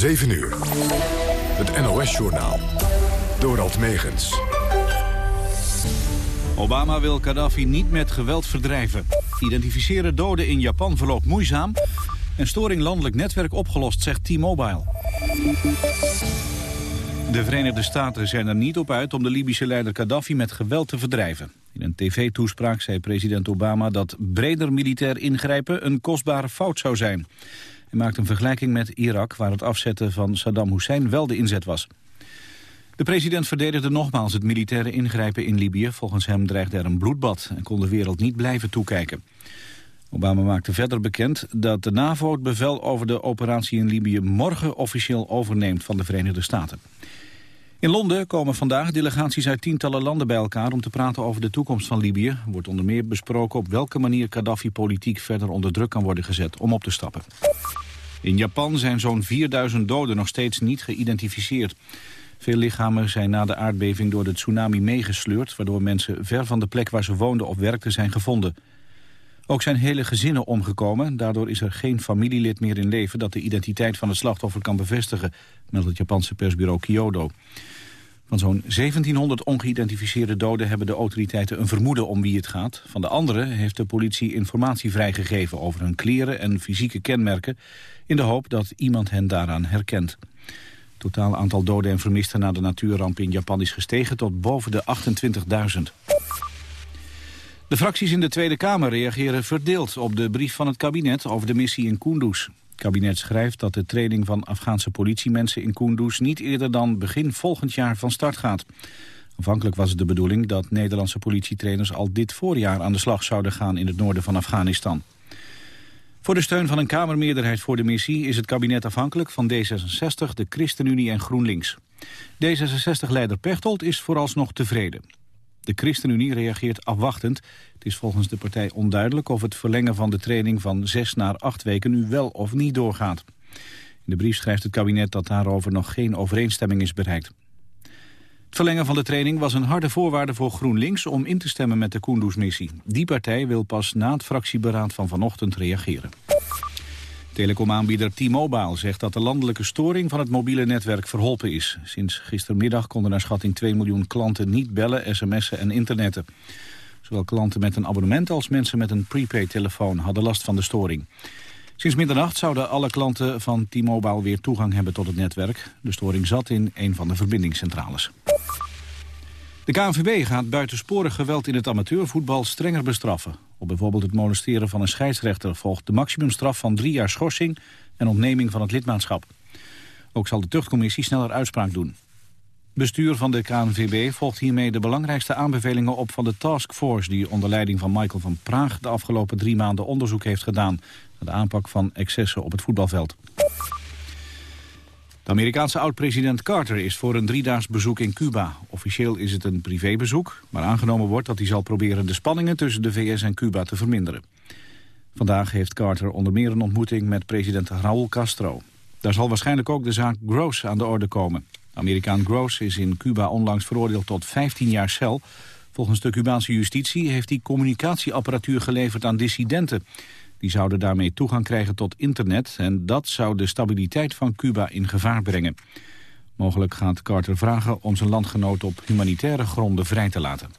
7 uur. Het NOS-journaal. Dorald Megens. Obama wil Gaddafi niet met geweld verdrijven. Identificeren doden in Japan verloopt moeizaam. En storing landelijk netwerk opgelost, zegt T-Mobile. De Verenigde Staten zijn er niet op uit om de Libische leider Gaddafi met geweld te verdrijven. In een tv-toespraak zei president Obama dat breder militair ingrijpen een kostbare fout zou zijn. Hij maakt een vergelijking met Irak, waar het afzetten van Saddam Hussein wel de inzet was. De president verdedigde nogmaals het militaire ingrijpen in Libië. Volgens hem dreigde er een bloedbad en kon de wereld niet blijven toekijken. Obama maakte verder bekend dat de NAVO het bevel over de operatie in Libië morgen officieel overneemt van de Verenigde Staten. In Londen komen vandaag delegaties uit tientallen landen bij elkaar om te praten over de toekomst van Libië. Er wordt onder meer besproken op welke manier Gaddafi politiek verder onder druk kan worden gezet om op te stappen. In Japan zijn zo'n 4000 doden nog steeds niet geïdentificeerd. Veel lichamen zijn na de aardbeving door de tsunami meegesleurd... waardoor mensen ver van de plek waar ze woonden of werkten zijn gevonden. Ook zijn hele gezinnen omgekomen. Daardoor is er geen familielid meer in leven... dat de identiteit van het slachtoffer kan bevestigen... meldt het Japanse persbureau Kyodo. Van zo'n 1700 ongeïdentificeerde doden hebben de autoriteiten een vermoeden om wie het gaat. Van de anderen heeft de politie informatie vrijgegeven over hun kleren en fysieke kenmerken... in de hoop dat iemand hen daaraan herkent. Het totale aantal doden en vermisten na de natuurramp in Japan is gestegen tot boven de 28.000. De fracties in de Tweede Kamer reageren verdeeld op de brief van het kabinet over de missie in Kunduz. Kabinet schrijft dat de training van Afghaanse politiemensen in Kunduz niet eerder dan begin volgend jaar van start gaat. Aanvankelijk was het de bedoeling dat Nederlandse politietrainers al dit voorjaar aan de slag zouden gaan in het noorden van Afghanistan. Voor de steun van een Kamermeerderheid voor de missie is het kabinet afhankelijk van D66, de ChristenUnie en GroenLinks. D66-leider Pechtold is vooralsnog tevreden. De ChristenUnie reageert afwachtend. Het is volgens de partij onduidelijk of het verlengen van de training van zes naar acht weken nu wel of niet doorgaat. In de brief schrijft het kabinet dat daarover nog geen overeenstemming is bereikt. Het verlengen van de training was een harde voorwaarde voor GroenLinks om in te stemmen met de Kunduz-missie. Die partij wil pas na het fractieberaad van vanochtend reageren. Telecomaanbieder T-Mobile zegt dat de landelijke storing van het mobiele netwerk verholpen is. Sinds gistermiddag konden naar schatting 2 miljoen klanten niet bellen, sms'en en internetten. Zowel klanten met een abonnement als mensen met een prepaid-telefoon hadden last van de storing. Sinds middernacht zouden alle klanten van T-Mobile weer toegang hebben tot het netwerk. De storing zat in een van de verbindingscentrales. De KNVB gaat buitensporig geweld in het amateurvoetbal strenger bestraffen. Op bijvoorbeeld het molesteren van een scheidsrechter volgt de maximumstraf van drie jaar schorsing en ontneming van het lidmaatschap. Ook zal de tuchtcommissie sneller uitspraak doen. Bestuur van de KNVB volgt hiermee de belangrijkste aanbevelingen op van de taskforce die onder leiding van Michael van Praag de afgelopen drie maanden onderzoek heeft gedaan naar de aanpak van excessen op het voetbalveld. De Amerikaanse oud-president Carter is voor een driedaags bezoek in Cuba. Officieel is het een privébezoek, maar aangenomen wordt dat hij zal proberen de spanningen tussen de VS en Cuba te verminderen. Vandaag heeft Carter onder meer een ontmoeting met president Raúl Castro. Daar zal waarschijnlijk ook de zaak Gross aan de orde komen. Amerikaan Gross is in Cuba onlangs veroordeeld tot 15 jaar cel. Volgens de Cubaanse justitie heeft hij communicatieapparatuur geleverd aan dissidenten. Die zouden daarmee toegang krijgen tot internet en dat zou de stabiliteit van Cuba in gevaar brengen. Mogelijk gaat Carter vragen om zijn landgenoot op humanitaire gronden vrij te laten.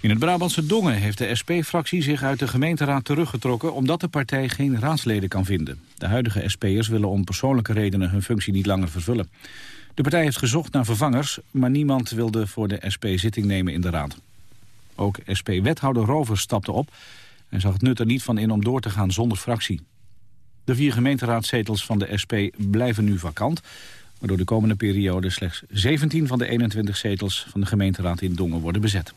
In het Brabantse Dongen heeft de SP-fractie zich uit de gemeenteraad teruggetrokken... omdat de partij geen raadsleden kan vinden. De huidige SP'ers willen om persoonlijke redenen hun functie niet langer vervullen. De partij heeft gezocht naar vervangers, maar niemand wilde voor de SP zitting nemen in de raad. Ook SP-wethouder Rovers stapte op en zag het nut er niet van in om door te gaan zonder fractie. De vier gemeenteraadzetels van de SP blijven nu vakant... waardoor de komende periode slechts 17 van de 21 zetels van de gemeenteraad in Dongen worden bezet.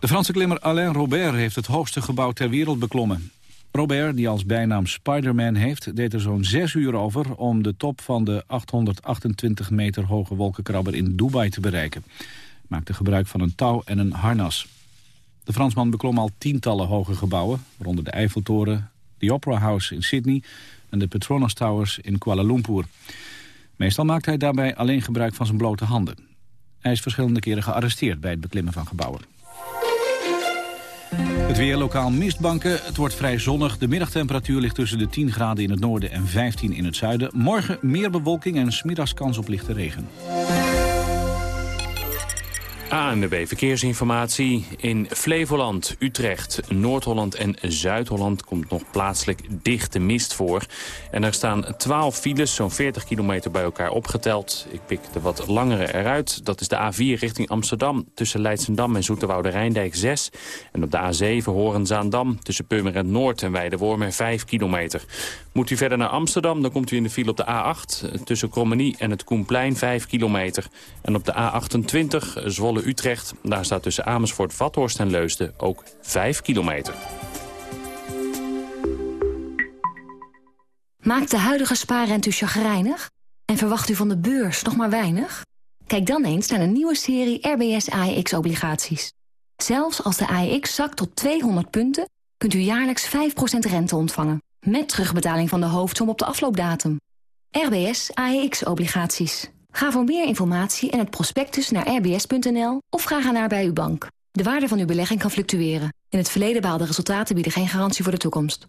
De Franse klimmer Alain Robert heeft het hoogste gebouw ter wereld beklommen. Robert, die als bijnaam Spider-Man heeft, deed er zo'n zes uur over... om de top van de 828 meter hoge wolkenkrabber in Dubai te bereiken. Maakte gebruik van een touw en een harnas. De Fransman beklom al tientallen hoge gebouwen, waaronder de Eiffeltoren, de Opera House in Sydney en de Petronas Towers in Kuala Lumpur. Meestal maakt hij daarbij alleen gebruik van zijn blote handen. Hij is verschillende keren gearresteerd bij het beklimmen van gebouwen. Het weer lokaal mistbanken. Het wordt vrij zonnig. De middagtemperatuur ligt tussen de 10 graden in het noorden en 15 in het zuiden. Morgen meer bewolking en smiddags kans op lichte regen. ANWB Verkeersinformatie. In Flevoland, Utrecht, Noord-Holland en Zuid-Holland komt nog plaatselijk dichte mist voor. En er staan 12 files, zo'n 40 kilometer bij elkaar opgeteld. Ik pik de wat langere eruit. Dat is de A4 richting Amsterdam tussen Leidsendam en Zoeterwoude Rijndijk 6. En op de A7 Horen-Zaandam tussen Purmerend Noord en Weidewormen 5 kilometer. Moet u verder naar Amsterdam, dan komt u in de file op de A8 tussen Krommenie en het Koenplein 5 kilometer. En op de A28 Zwolle Utrecht. Daar staat tussen Amersfoort, Vathorst en Leusden ook 5 kilometer. Maakt de huidige spaarrente u chagrijnig? En verwacht u van de beurs nog maar weinig? Kijk dan eens naar een nieuwe serie RBS AEX-obligaties. Zelfs als de AEX zakt tot 200 punten... kunt u jaarlijks 5% rente ontvangen. Met terugbetaling van de hoofdsom op de afloopdatum. RBS AEX-obligaties. Ga voor meer informatie en het prospectus naar rbs.nl of aan naar bij uw bank. De waarde van uw belegging kan fluctueren. In het verleden behaalde resultaten bieden geen garantie voor de toekomst.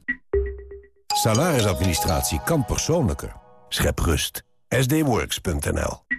Salarisadministratie kan persoonlijker. Schep rust. sdworks.nl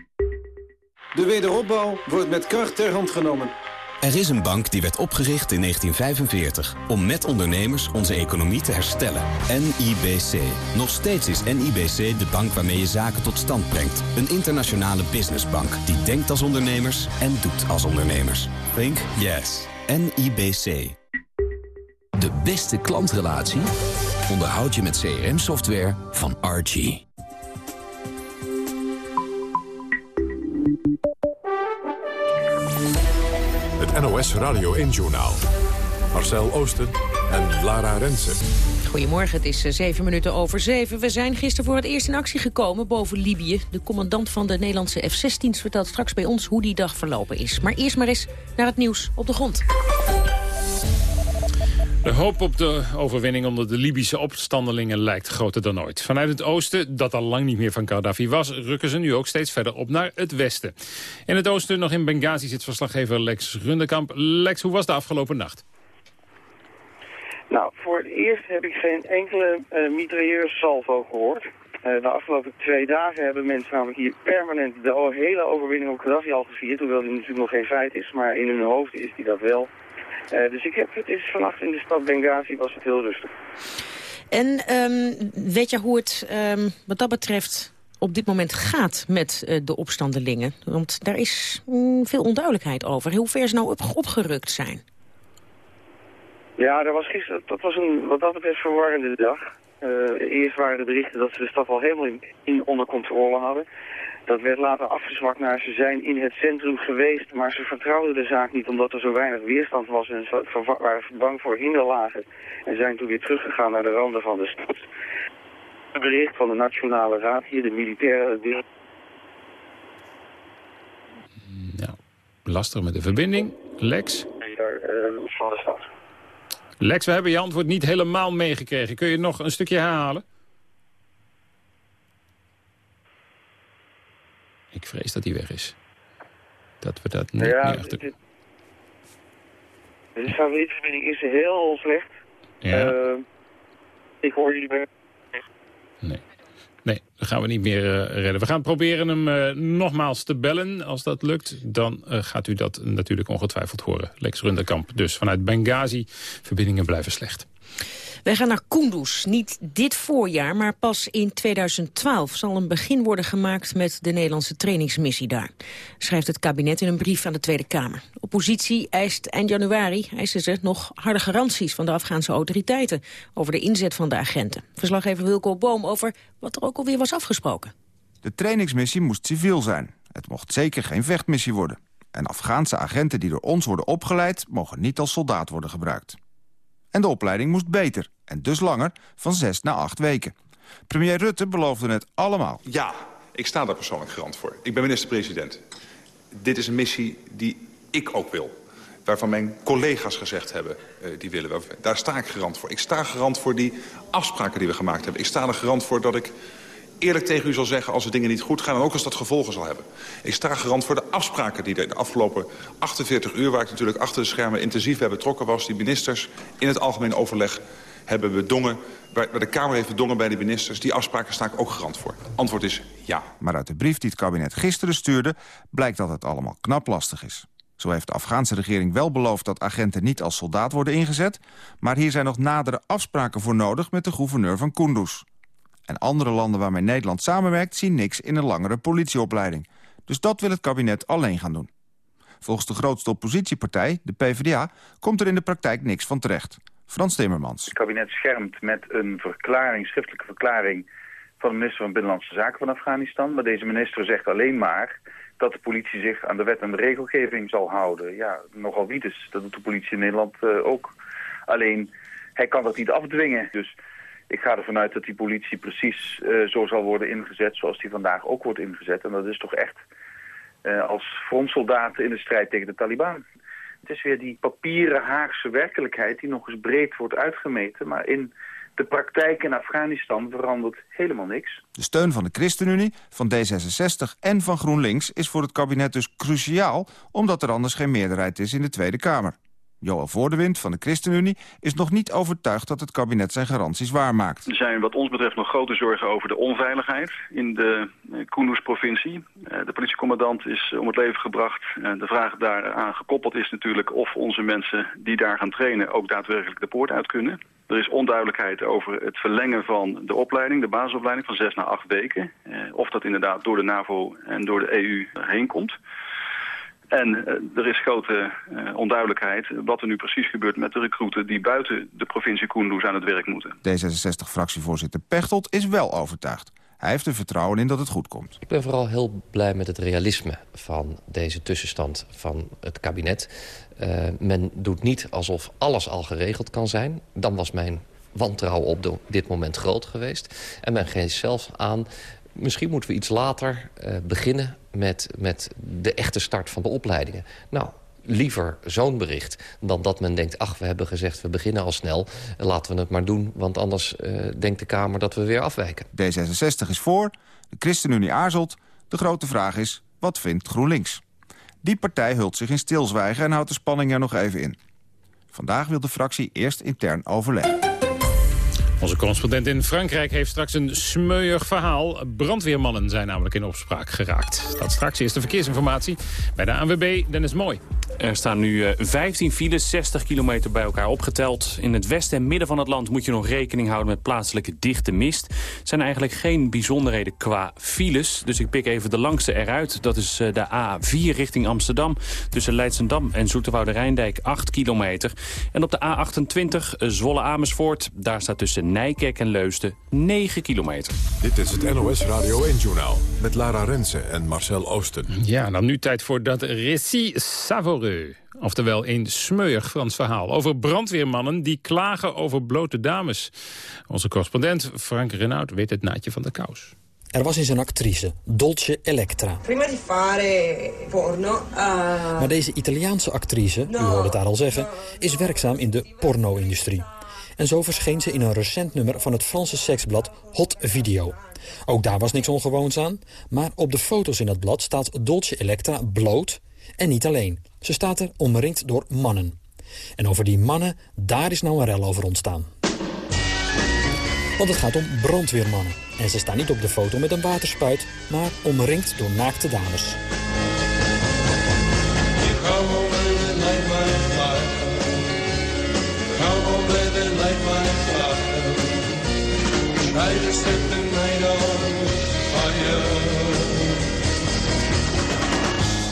De wederopbouw wordt met kracht ter hand genomen. Er is een bank die werd opgericht in 1945 om met ondernemers onze economie te herstellen. NIBC. Nog steeds is NIBC de bank waarmee je zaken tot stand brengt. Een internationale businessbank die denkt als ondernemers en doet als ondernemers. Think yes. NIBC. De beste klantrelatie onderhoud je met CRM-software van Archie. NOS Radio 1-journaal. Marcel Oosten en Lara Rensen. Goedemorgen, het is zeven minuten over zeven. We zijn gisteren voor het eerst in actie gekomen boven Libië. De commandant van de Nederlandse F-16 vertelt straks bij ons hoe die dag verlopen is. Maar eerst maar eens naar het nieuws op de grond. De hoop op de overwinning onder de Libische opstandelingen lijkt groter dan ooit. Vanuit het oosten, dat al lang niet meer van Gaddafi was... rukken ze nu ook steeds verder op naar het westen. In het oosten, nog in Benghazi, zit verslaggever Lex Rundekamp. Lex, hoe was de afgelopen nacht? Nou, voor het eerst heb ik geen enkele uh, mitrailleursalvo gehoord. Uh, de afgelopen twee dagen hebben mensen namelijk hier permanent de hele overwinning op Gaddafi al gevierd. Hoewel die natuurlijk nog geen feit is, maar in hun hoofd is die dat wel. Uh, dus ik heb, het is vannacht in de stad Benghazi was het heel rustig. En um, weet je hoe het um, wat dat betreft op dit moment gaat met uh, de opstandelingen? Want daar is mm, veel onduidelijkheid over. Hoe ver ze nou op, opgerukt zijn? Ja, er was gisteren, dat was een wat dat betreft verwarrende dag. Uh, eerst waren de berichten dat ze de stad al helemaal in, in onder controle hadden. Dat werd later afgezwakt naar ze zijn in het centrum geweest, maar ze vertrouwden de zaak niet omdat er zo weinig weerstand was en ze waren bang voor hinderlagen. En zijn toen weer teruggegaan naar de randen van de stad. Het bericht van de Nationale Raad, hier de militaire... Ja, lastig met de verbinding. Lex? Van de stad. Lex, we hebben je antwoord niet helemaal meegekregen. Kun je nog een stukje herhalen? Ik vrees dat hij weg is. Dat we dat niet ja, meer achter... Dit, de satellietverbinding is heel slecht. Ja. Uh, ik hoor jullie bij... Nee. Nee, dat gaan we niet meer uh, redden. We gaan proberen hem uh, nogmaals te bellen. Als dat lukt, dan uh, gaat u dat natuurlijk ongetwijfeld horen. Lex Runderkamp. Dus vanuit Benghazi, verbindingen blijven slecht. Wij gaan naar Kunduz. Niet dit voorjaar, maar pas in 2012 zal een begin worden gemaakt met de Nederlandse trainingsmissie daar. Schrijft het kabinet in een brief aan de Tweede Kamer. Oppositie eist eind januari, eisen ze, nog harde garanties van de Afghaanse autoriteiten over de inzet van de agenten. Verslaggever Wilco Boom over wat er ook alweer was afgesproken. De trainingsmissie moest civiel zijn. Het mocht zeker geen vechtmissie worden. En Afghaanse agenten die door ons worden opgeleid... mogen niet als soldaat worden gebruikt. En de opleiding moest beter, en dus langer, van zes naar acht weken. Premier Rutte beloofde het allemaal. Ja, ik sta daar persoonlijk garant voor. Ik ben minister-president. Dit is een missie die ik ook wil waarvan mijn collega's gezegd hebben, uh, die willen. Daar sta ik garant voor. Ik sta garant voor die afspraken die we gemaakt hebben. Ik sta er garant voor dat ik eerlijk tegen u zal zeggen... als de dingen niet goed gaan en ook als dat gevolgen zal hebben. Ik sta garant voor de afspraken die de afgelopen 48 uur... waar ik natuurlijk achter de schermen intensief bij betrokken was... die ministers in het algemeen overleg hebben bedongen... waar de Kamer heeft bedongen bij de ministers. Die afspraken sta ik ook garant voor. Antwoord is ja. Maar uit de brief die het kabinet gisteren stuurde... blijkt dat het allemaal knap lastig is. Zo heeft de Afghaanse regering wel beloofd dat agenten niet als soldaat worden ingezet... maar hier zijn nog nadere afspraken voor nodig met de gouverneur van Kunduz. En andere landen waarmee Nederland samenwerkt zien niks in een langere politieopleiding. Dus dat wil het kabinet alleen gaan doen. Volgens de grootste oppositiepartij, de PvdA, komt er in de praktijk niks van terecht. Frans Timmermans. Het kabinet schermt met een verklaring, schriftelijke verklaring van de minister van Binnenlandse Zaken van Afghanistan. Maar deze minister zegt alleen maar dat de politie zich aan de wet en de regelgeving zal houden. Ja, nogal wie dus. Dat doet de politie in Nederland uh, ook. Alleen, hij kan dat niet afdwingen. Dus ik ga ervan uit dat die politie precies uh, zo zal worden ingezet zoals die vandaag ook wordt ingezet. En dat is toch echt uh, als frontsoldaten in de strijd tegen de Taliban. Het is weer die papieren Haagse werkelijkheid die nog eens breed wordt uitgemeten. Maar in de praktijk in Afghanistan verandert helemaal niks. De steun van de ChristenUnie, van D66 en van GroenLinks is voor het kabinet dus cruciaal... omdat er anders geen meerderheid is in de Tweede Kamer. Johan Voordewind van de ChristenUnie is nog niet overtuigd dat het kabinet zijn garanties waarmaakt. Er zijn wat ons betreft nog grote zorgen over de onveiligheid in de eh, Kunduz-provincie. Eh, de politiecommandant is om het leven gebracht. Eh, de vraag daaraan gekoppeld is natuurlijk of onze mensen die daar gaan trainen ook daadwerkelijk de poort uit kunnen. Er is onduidelijkheid over het verlengen van de opleiding, de basisopleiding, van zes naar acht weken. of dat inderdaad door de NAVO en door de EU heen komt. En uh, er is grote uh, onduidelijkheid wat er nu precies gebeurt met de recruiten... die buiten de provincie Kunduz aan het werk moeten. D66-fractievoorzitter Pechtold is wel overtuigd. Hij heeft er vertrouwen in dat het goed komt. Ik ben vooral heel blij met het realisme van deze tussenstand van het kabinet. Uh, men doet niet alsof alles al geregeld kan zijn. Dan was mijn wantrouwen op dit moment groot geweest. En men geeft zelfs aan misschien moeten we iets later uh, beginnen met, met de echte start van de opleidingen. Nou, liever zo'n bericht dan dat men denkt... ach, we hebben gezegd, we beginnen al snel, laten we het maar doen... want anders uh, denkt de Kamer dat we weer afwijken. D66 is voor, de ChristenUnie aarzelt. De grote vraag is, wat vindt GroenLinks? Die partij hult zich in stilzwijgen en houdt de spanning er nog even in. Vandaag wil de fractie eerst intern overleggen. Onze correspondent in Frankrijk heeft straks een smeuig verhaal. Brandweermannen zijn namelijk in opspraak geraakt. Dat straks is de verkeersinformatie bij de ANWB Dennis Mooi. Er staan nu 15 eh, files, 60 kilometer bij elkaar opgeteld. In het westen en midden van het land moet je nog rekening houden met plaatselijke dichte mist. Er zijn eigenlijk geen bijzonderheden qua files. Dus ik pik even de langste eruit. Dat is eh, de A4 richting Amsterdam. Tussen Leidsendam en Zoeterwoude Rijndijk 8 kilometer. En op de A28 eh, Zwolle-Amersfoort. Daar staat tussen Nijkerk en Leusden 9 kilometer. Dit is het NOS Radio 1-journaal met Lara Rensen en Marcel Oosten. Ja, dan nu tijd voor dat récit savoureux. Oftewel een smeuig Frans verhaal over brandweermannen die klagen over blote dames. Onze correspondent Frank Renaud weet het naadje van de kous. Er was eens een actrice, Dolce Electra. Prima di fare porno... Uh... Maar deze Italiaanse actrice, u hoorde het daar al zeggen... is werkzaam in de porno-industrie. En zo verscheen ze in een recent nummer van het Franse seksblad Hot Video. Ook daar was niks ongewoons aan, maar op de foto's in het blad staat Dolce Electra bloot en niet alleen. Ze staat er omringd door mannen. En over die mannen, daar is nou een rel over ontstaan. Want het gaat om brandweermannen. En ze staan niet op de foto met een waterspuit, maar omringd door naakte dames.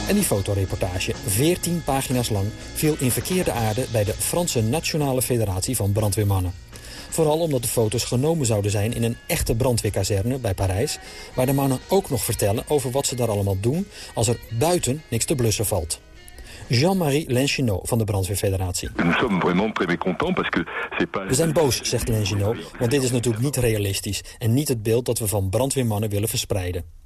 En die fotoreportage, 14 pagina's lang, viel in verkeerde aarde... bij de Franse Nationale Federatie van Brandweermannen. Vooral omdat de foto's genomen zouden zijn in een echte brandweerkazerne bij Parijs... waar de mannen ook nog vertellen over wat ze daar allemaal doen... als er buiten niks te blussen valt. Jean-Marie Lenchinot van de Brandweerfederatie. We zijn boos, zegt Lenchinot, want dit is natuurlijk niet realistisch... en niet het beeld dat we van brandweermannen willen verspreiden.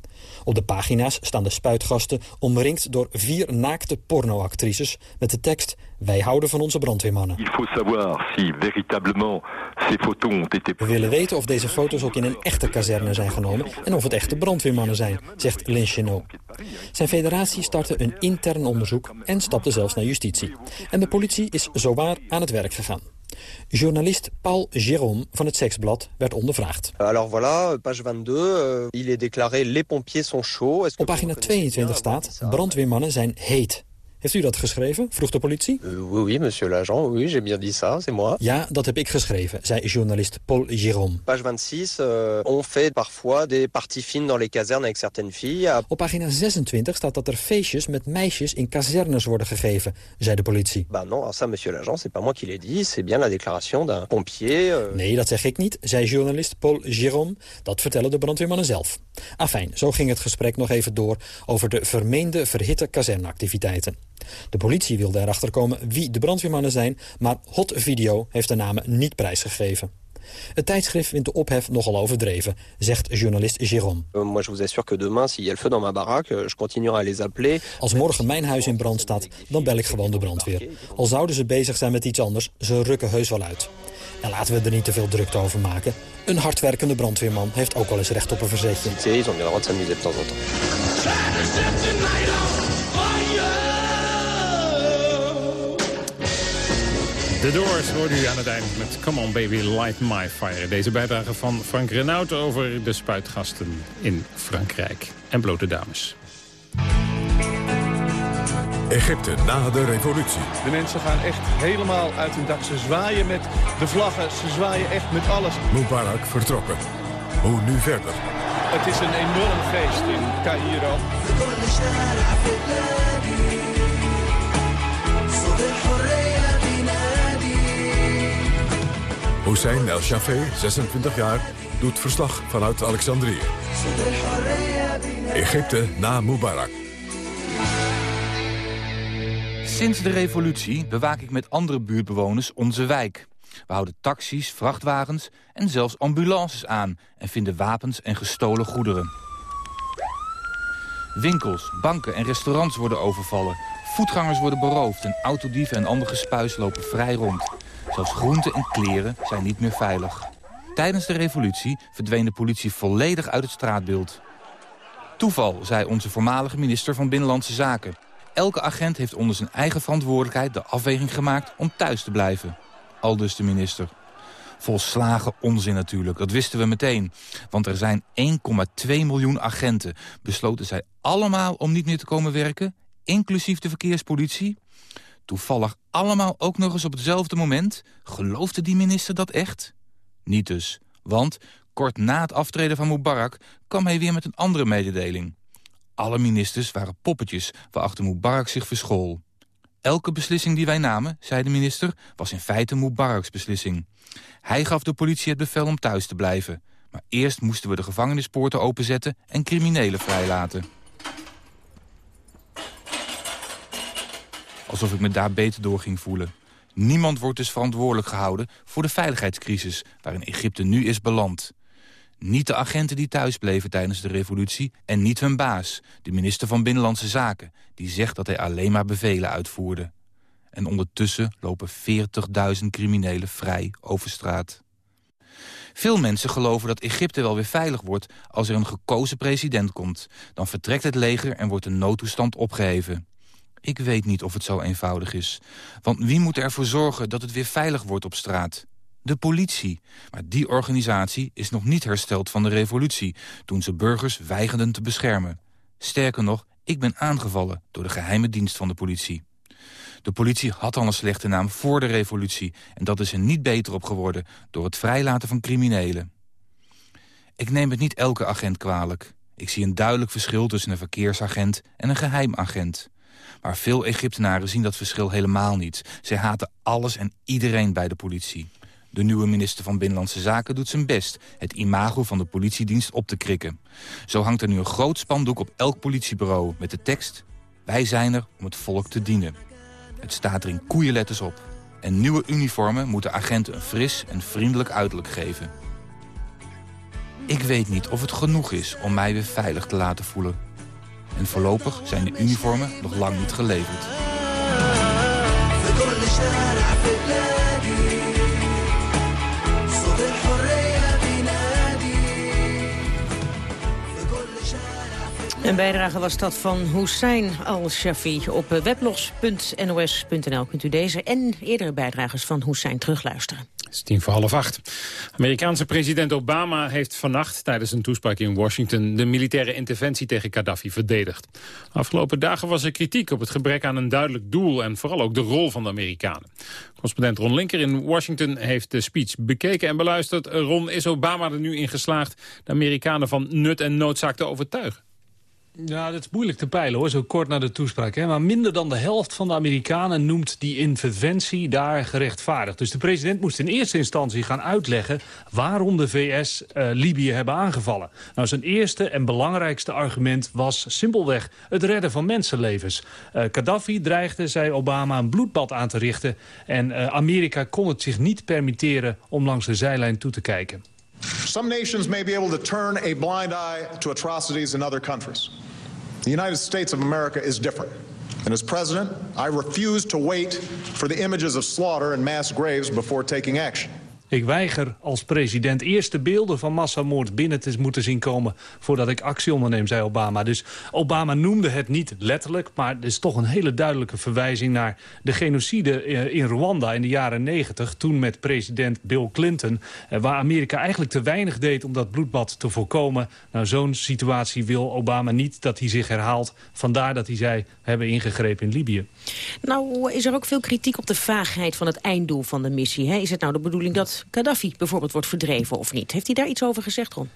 Op de pagina's staan de spuitgasten omringd door vier naakte pornoactrices... met de tekst Wij houden van onze brandweermannen. We willen weten of deze foto's ook in een echte kazerne zijn genomen... en of het echte brandweermannen zijn, zegt Chenot. Zijn federatie startte een intern onderzoek en stapte zelfs naar justitie. En de politie is zowaar aan het werk gegaan. Journalist Paul Jérôme van het Seksblad werd ondervraagd. Alors voilà, page 22, euh, il est déclaré les pompiers sont chauds. Op pagina 22 staat, brandweermannen zijn heet. Heeft u dat geschreven? vroeg de politie. Uh, oui, oui, monsieur l'agent, oui, j'ai bien dit ça, c'est moi. Ja, dat heb ik geschreven, zei journalist Paul Jérôme. Page 26, uh, on fait parfois des parties fines dans les casernes avec certaines filles. Op pagina 26 staat dat er feestjes met meisjes in kazernes worden gegeven, zei de politie. Bah non, ça, monsieur l'agent, c'est pas moi qui l'ai dit, c'est bien la déclaration d'un pompier. Uh... Nee, dat zeg ik niet, zei journalist Paul Jérôme. Dat vertellen de brandweermannen zelf. Afijn, zo ging het gesprek nog even door over de vermeende verhitte kazerneactiviteiten. De politie wilde erachter komen wie de brandweermannen zijn... maar Hot Video heeft de namen niet prijsgegeven. Het tijdschrift vindt de ophef nogal overdreven, zegt journalist Jérôme. Als morgen mijn huis in brand staat, dan bel ik gewoon de brandweer. Al zouden ze bezig zijn met iets anders, ze rukken heus wel uit. En laten we er niet te veel drukte over maken. Een hardwerkende brandweerman heeft ook wel eens recht op een verzetje. De Doors hoorde u aan het eind met Come On Baby Light My Fire. Deze bijdrage van Frank Renaud over de spuitgasten in Frankrijk. En blote dames. Egypte na de revolutie. De mensen gaan echt helemaal uit hun dak. Ze zwaaien met de vlaggen, ze zwaaien echt met alles. Mubarak vertrokken. Hoe nu verder? Het is een enorm feest in Cairo. Hussein El Shafé, 26 jaar, doet verslag vanuit Alexandrië. Egypte na Mubarak. Sinds de revolutie bewaak ik met andere buurtbewoners onze wijk. We houden taxis, vrachtwagens en zelfs ambulances aan... en vinden wapens en gestolen goederen. Winkels, banken en restaurants worden overvallen. Voetgangers worden beroofd en autodieven en andere gespuis lopen vrij rond. Zelfs groenten en kleren zijn niet meer veilig. Tijdens de revolutie verdween de politie volledig uit het straatbeeld. Toeval, zei onze voormalige minister van Binnenlandse Zaken. Elke agent heeft onder zijn eigen verantwoordelijkheid de afweging gemaakt om thuis te blijven. Aldus de minister. Volslagen onzin natuurlijk, dat wisten we meteen. Want er zijn 1,2 miljoen agenten. Besloten zij allemaal om niet meer te komen werken, inclusief de verkeerspolitie? Toevallig allemaal ook nog eens op hetzelfde moment? Geloofde die minister dat echt? Niet dus, want kort na het aftreden van Mubarak kwam hij weer met een andere mededeling. Alle ministers waren poppetjes waarachter Mubarak zich verschool. Elke beslissing die wij namen, zei de minister, was in feite Mubaraks beslissing. Hij gaf de politie het bevel om thuis te blijven. Maar eerst moesten we de gevangenispoorten openzetten en criminelen vrijlaten. Alsof ik me daar beter door ging voelen. Niemand wordt dus verantwoordelijk gehouden voor de veiligheidscrisis waarin Egypte nu is beland. Niet de agenten die thuis bleven tijdens de revolutie en niet hun baas, de minister van Binnenlandse Zaken, die zegt dat hij alleen maar bevelen uitvoerde. En ondertussen lopen 40.000 criminelen vrij over straat. Veel mensen geloven dat Egypte wel weer veilig wordt als er een gekozen president komt. Dan vertrekt het leger en wordt de noodtoestand opgeheven. Ik weet niet of het zo eenvoudig is. Want wie moet ervoor zorgen dat het weer veilig wordt op straat? De politie. Maar die organisatie is nog niet hersteld van de revolutie... toen ze burgers weigerden te beschermen. Sterker nog, ik ben aangevallen door de geheime dienst van de politie. De politie had al een slechte naam voor de revolutie... en dat is er niet beter op geworden door het vrijlaten van criminelen. Ik neem het niet elke agent kwalijk. Ik zie een duidelijk verschil tussen een verkeersagent en een geheimagent. Maar veel Egyptenaren zien dat verschil helemaal niet. Zij haten alles en iedereen bij de politie. De nieuwe minister van Binnenlandse Zaken doet zijn best... het imago van de politiedienst op te krikken. Zo hangt er nu een groot spandoek op elk politiebureau met de tekst... Wij zijn er om het volk te dienen. Het staat er in koeienletters op. En nieuwe uniformen moeten agenten een fris en vriendelijk uiterlijk geven. Ik weet niet of het genoeg is om mij weer veilig te laten voelen. En voorlopig zijn de uniformen nog lang niet geleverd. Een bijdrage was dat van Hussein al-Shafi. Op weblogs.nos.nl kunt u deze en eerdere bijdrages van Hussein terugluisteren. Het is tien voor half acht. Amerikaanse president Obama heeft vannacht tijdens een toespraak in Washington de militaire interventie tegen Gaddafi verdedigd. De afgelopen dagen was er kritiek op het gebrek aan een duidelijk doel en vooral ook de rol van de Amerikanen. Correspondent Ron Linker in Washington heeft de speech bekeken en beluisterd. Ron, is Obama er nu in geslaagd de Amerikanen van nut en noodzaak te overtuigen? Ja, dat is moeilijk te peilen hoor, zo kort na de toespraak. Hè? Maar minder dan de helft van de Amerikanen noemt die interventie daar gerechtvaardigd. Dus de president moest in eerste instantie gaan uitleggen... waarom de VS eh, Libië hebben aangevallen. Nou, zijn eerste en belangrijkste argument was simpelweg het redden van mensenlevens. Uh, Gaddafi dreigde, zei Obama, een bloedbad aan te richten... en uh, Amerika kon het zich niet permitteren om langs de zijlijn toe te kijken. Some nations may be able to turn a blind eye to atrocities in other countries. The United States of America is different. And as president, I refuse to wait for the images of slaughter and mass graves before taking action. Ik weiger als president eerst de beelden van massamoord binnen te moeten zien komen... voordat ik actie onderneem, zei Obama. Dus Obama noemde het niet letterlijk... maar het is toch een hele duidelijke verwijzing naar de genocide eh, in Rwanda in de jaren 90... toen met president Bill Clinton... Eh, waar Amerika eigenlijk te weinig deed om dat bloedbad te voorkomen. Nou, zo'n situatie wil Obama niet dat hij zich herhaalt. Vandaar dat hij zei, hebben ingegrepen in Libië. Nou, is er ook veel kritiek op de vaagheid van het einddoel van de missie. Hè? Is het nou de bedoeling dat Gaddafi bijvoorbeeld wordt verdreven of niet. Heeft hij daar iets over gezegd, Ron?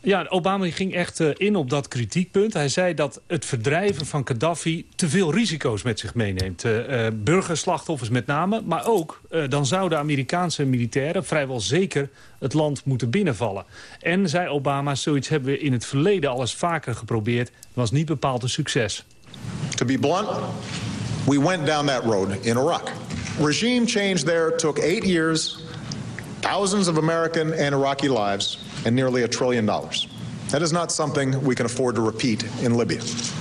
Ja, Obama ging echt uh, in op dat kritiekpunt. Hij zei dat het verdrijven van Gaddafi te veel risico's met zich meeneemt. Uh, burgerslachtoffers met name, maar ook dan zouden Amerikaanse militairen vrijwel zeker het land moeten binnenvallen. En, zei Obama, zoiets hebben we in het verleden al eens vaker geprobeerd. was niet bepaald een succes. To be blunt, we went down that road in Iraq. Regime change there took eight years thousands of American and Iraqi lives, and nearly a trillion dollars. That is not something we can afford to repeat in Libya.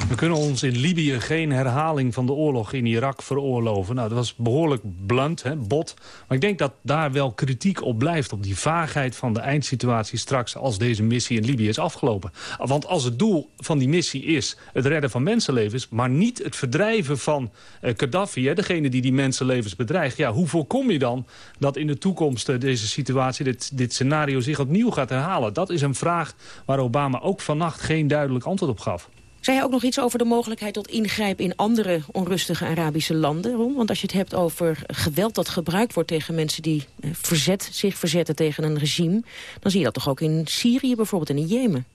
We kunnen ons in Libië geen herhaling van de oorlog in Irak veroorloven. Nou, dat was behoorlijk blunt, hè, bot. Maar ik denk dat daar wel kritiek op blijft... op die vaagheid van de eindsituatie straks... als deze missie in Libië is afgelopen. Want als het doel van die missie is het redden van mensenlevens... maar niet het verdrijven van uh, Gaddafi, hè, degene die die mensenlevens bedreigt... ja, hoe voorkom je dan dat in de toekomst uh, deze situatie... Dit, dit scenario zich opnieuw gaat herhalen? Dat is een vraag waar Obama ook vannacht geen duidelijk antwoord op gaf. Zei hij ook nog iets over de mogelijkheid tot ingrijpen in andere onrustige Arabische landen? Want als je het hebt over geweld dat gebruikt wordt tegen mensen die eh, verzet, zich verzetten tegen een regime... dan zie je dat toch ook in Syrië bijvoorbeeld en in Jemen?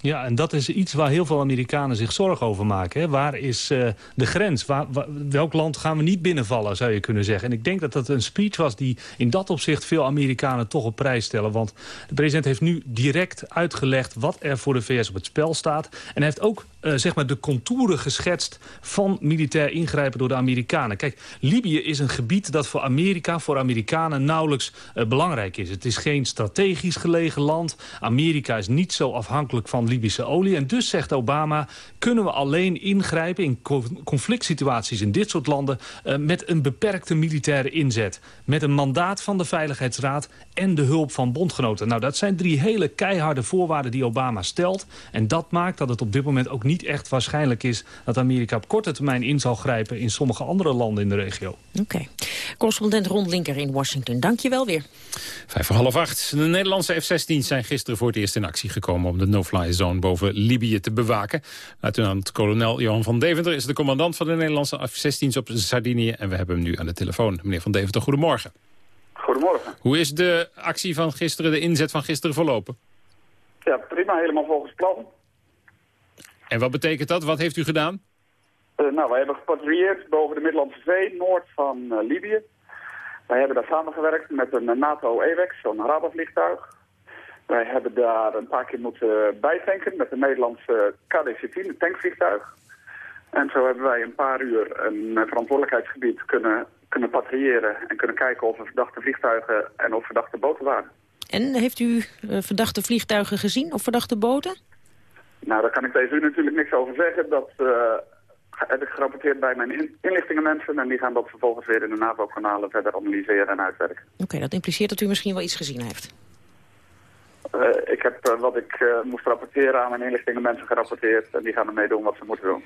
Ja, en dat is iets waar heel veel Amerikanen zich zorgen over maken. Waar is uh, de grens? Waar, welk land gaan we niet binnenvallen, zou je kunnen zeggen. En ik denk dat dat een speech was die in dat opzicht veel Amerikanen toch op prijs stellen. Want de president heeft nu direct uitgelegd wat er voor de VS op het spel staat. En hij heeft ook uh, zeg maar de contouren geschetst van militair ingrijpen door de Amerikanen. Kijk, Libië is een gebied dat voor Amerika, voor Amerikanen nauwelijks uh, belangrijk is. Het is geen strategisch gelegen land. Amerika is niet zo afhankelijk van Libische olie. En dus, zegt Obama, kunnen we alleen ingrijpen in conflict situaties in dit soort landen... Uh, met een beperkte militaire inzet. Met een mandaat van de Veiligheidsraad en de hulp van bondgenoten. Nou, dat zijn drie hele keiharde voorwaarden die Obama stelt. En dat maakt dat het op dit moment ook niet echt waarschijnlijk is... dat Amerika op korte termijn in zal grijpen in sommige andere landen in de regio. Oké. Correspondent Ron Linker in Washington. Dank je wel weer. Vijf voor half acht. De Nederlandse F-16 zijn gisteren voor het eerst in actie gekomen... om de no-fly zone boven Libië te bewaken. Luitenant-kolonel Johan van Deventer is de commandant van de Nederlandse F-16's op Sardinië. En we hebben hem nu aan de telefoon. Meneer van Deventer, goedemorgen. Goedemorgen. Hoe is de actie van gisteren, de inzet van gisteren verlopen? Ja, prima. Helemaal volgens plan. En wat betekent dat? Wat heeft u gedaan? Uh, nou, wij hebben gepatrouilleerd boven de Middellandse Zee, noord van uh, Libië. Wij hebben daar samengewerkt met een NATO-EWEX, zo'n radarvliegtuig. Wij hebben daar een paar keer moeten bijtanken met een Nederlandse KD-14, een tankvliegtuig. En zo hebben wij een paar uur een verantwoordelijkheidsgebied kunnen, kunnen patrouilleren... en kunnen kijken of er verdachte vliegtuigen en of verdachte boten waren. En heeft u verdachte vliegtuigen gezien of verdachte boten? Nou, daar kan ik tegen u natuurlijk niks over zeggen. Dat heb ik gerapporteerd bij mijn inlichtingenmensen... en die gaan dat vervolgens weer in de NAVO-kanalen verder analyseren en uitwerken. Oké, dat impliceert dat u misschien wel iets gezien heeft. Uh, ik heb uh, wat ik uh, moest rapporteren aan mijn inlichtingenmensen gerapporteerd... en die gaan ermee doen wat ze moeten doen.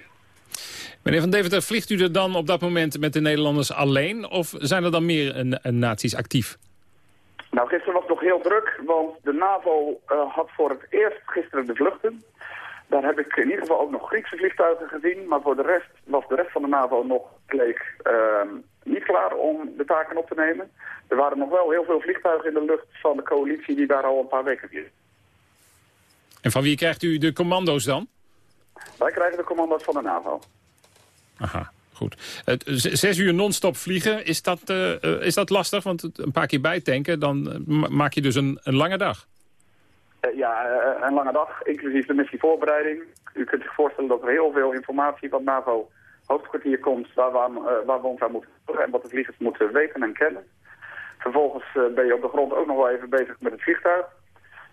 Meneer Van Deventer, vliegt u er dan op dat moment met de Nederlanders alleen... of zijn er dan meer een, een naties actief? Nou, gisteren was het nog heel druk, want de NAVO had voor het eerst gisteren de vluchten... Daar heb ik in ieder geval ook nog Griekse vliegtuigen gezien. Maar voor de rest was de rest van de NAVO nog, bleek, uh, niet klaar om de taken op te nemen. Er waren nog wel heel veel vliegtuigen in de lucht van de coalitie die daar al een paar weken vliegen. En van wie krijgt u de commando's dan? Wij krijgen de commando's van de NAVO. Aha, goed. Zes uur non-stop vliegen, is dat, uh, is dat lastig? Want een paar keer bijtanken, dan maak je dus een, een lange dag. Uh, ja, uh, een lange dag, inclusief de missievoorbereiding. U kunt zich voorstellen dat er heel veel informatie van NAVO hoofdkwartier komt waar we, aan, uh, waar we ons aan moeten doen en wat de vliegers moeten weten en kennen. Vervolgens ben je op de grond ook nog wel even bezig met het vliegtuig.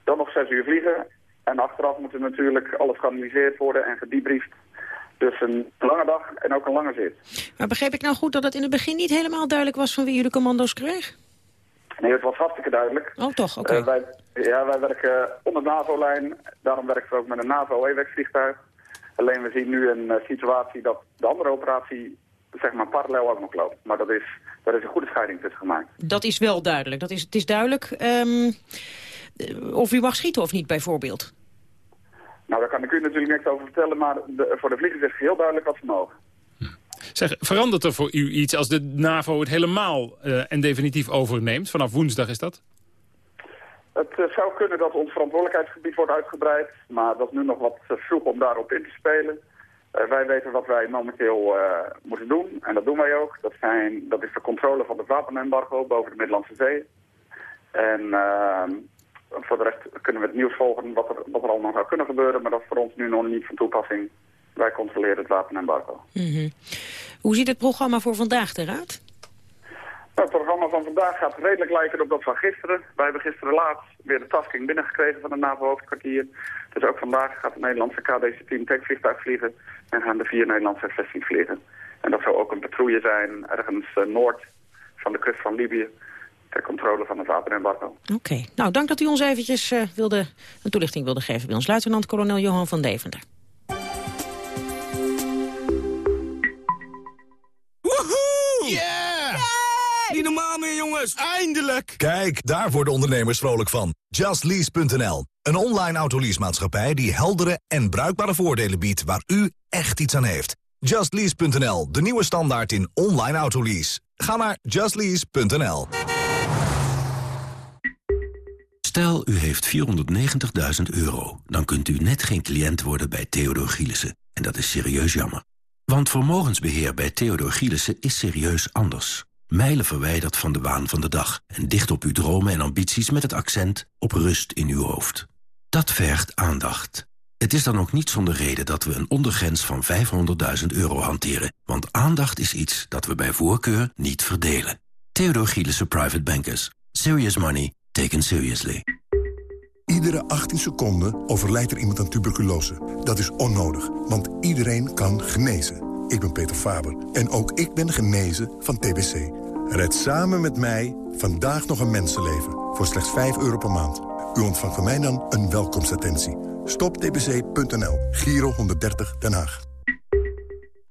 Dan nog zes uur vliegen. En achteraf moet er natuurlijk alles geanalyseerd worden en gedebriefd. Dus een lange dag en ook een lange zit. Maar begreep ik nou goed dat het in het begin niet helemaal duidelijk was van wie u de commando's kreeg? Nee, het was hartstikke duidelijk. Oh, toch? Oké. Okay. Uh, ja, wij werken onder de NAVO-lijn. Daarom werken we ook met een NAVO-EWEX-vliegtuig. Alleen we zien nu een uh, situatie dat de andere operatie zeg maar parallel ook nog loopt. Maar dat is, daar is een goede scheiding tussen gemaakt. Dat is wel duidelijk. Dat is, het is duidelijk um, of u mag schieten of niet bijvoorbeeld. Nou, daar kan ik u natuurlijk niks over vertellen. Maar de, voor de vliegers is het heel duidelijk wat ze mogen. Zeg, verandert er voor u iets als de NAVO het helemaal uh, en definitief overneemt? Vanaf woensdag is dat? Het uh, zou kunnen dat ons verantwoordelijkheidsgebied wordt uitgebreid. Maar dat is nu nog wat vroeg om daarop in te spelen. Uh, wij weten wat wij momenteel moeten doen. En dat doen wij ook. Dat, zijn, dat is de controle van het wapenembargo boven de Middellandse Zee. En ehm, voor de rest kunnen we het nieuws volgen wat er, wat er allemaal zou kunnen gebeuren. Maar dat is voor ons nu nog niet van toepassing. Wij controleren het wapenembargo. -hmm. Hoe ziet het programma voor vandaag eruit? Het programma van vandaag gaat redelijk lijken op dat van gisteren. Wij hebben gisteren laat weer de tasking binnengekregen van het NAVO-hoofdkwartier. Dus ook vandaag gaat het Nederlandse KDC-10 tankvliegtuig vliegen en gaan de vier Nederlandse F-16 vliegen. En dat zal ook een patrouille zijn ergens uh, noord van de kust van Libië ter controle van het wapenembargo. Oké, nou dank dat u ons eventjes uh, wilde, een toelichting wilde geven bij ons. Luitenant-kolonel Johan van Deventer. Niet normaal meer, jongens. Eindelijk! Kijk, daar worden ondernemers vrolijk van. JustLease.nl. Een online autoleasemaatschappij die heldere en bruikbare voordelen biedt... waar u echt iets aan heeft. JustLease.nl, de nieuwe standaard in online autolease. Ga naar justlease.nl. Stel, u heeft 490.000 euro. Dan kunt u net geen cliënt worden bij Theodor Gielissen. En dat is serieus jammer. Want vermogensbeheer bij Theodor Gielissen is serieus anders. Mijlen verwijderd van de waan van de dag. En dicht op uw dromen en ambities met het accent op rust in uw hoofd. Dat vergt aandacht. Het is dan ook niet zonder reden dat we een ondergrens van 500.000 euro hanteren. Want aandacht is iets dat we bij voorkeur niet verdelen. Theodor Gielissen Private Bankers. Serious money taken seriously. Iedere 18 seconden overlijdt er iemand aan tuberculose. Dat is onnodig, want iedereen kan genezen. Ik ben Peter Faber en ook ik ben genezen van TBC. Red samen met mij vandaag nog een mensenleven voor slechts 5 euro per maand. U ontvangt van mij dan een welkomstattentie. Stoptbc.nl, Giro 130 Den Haag.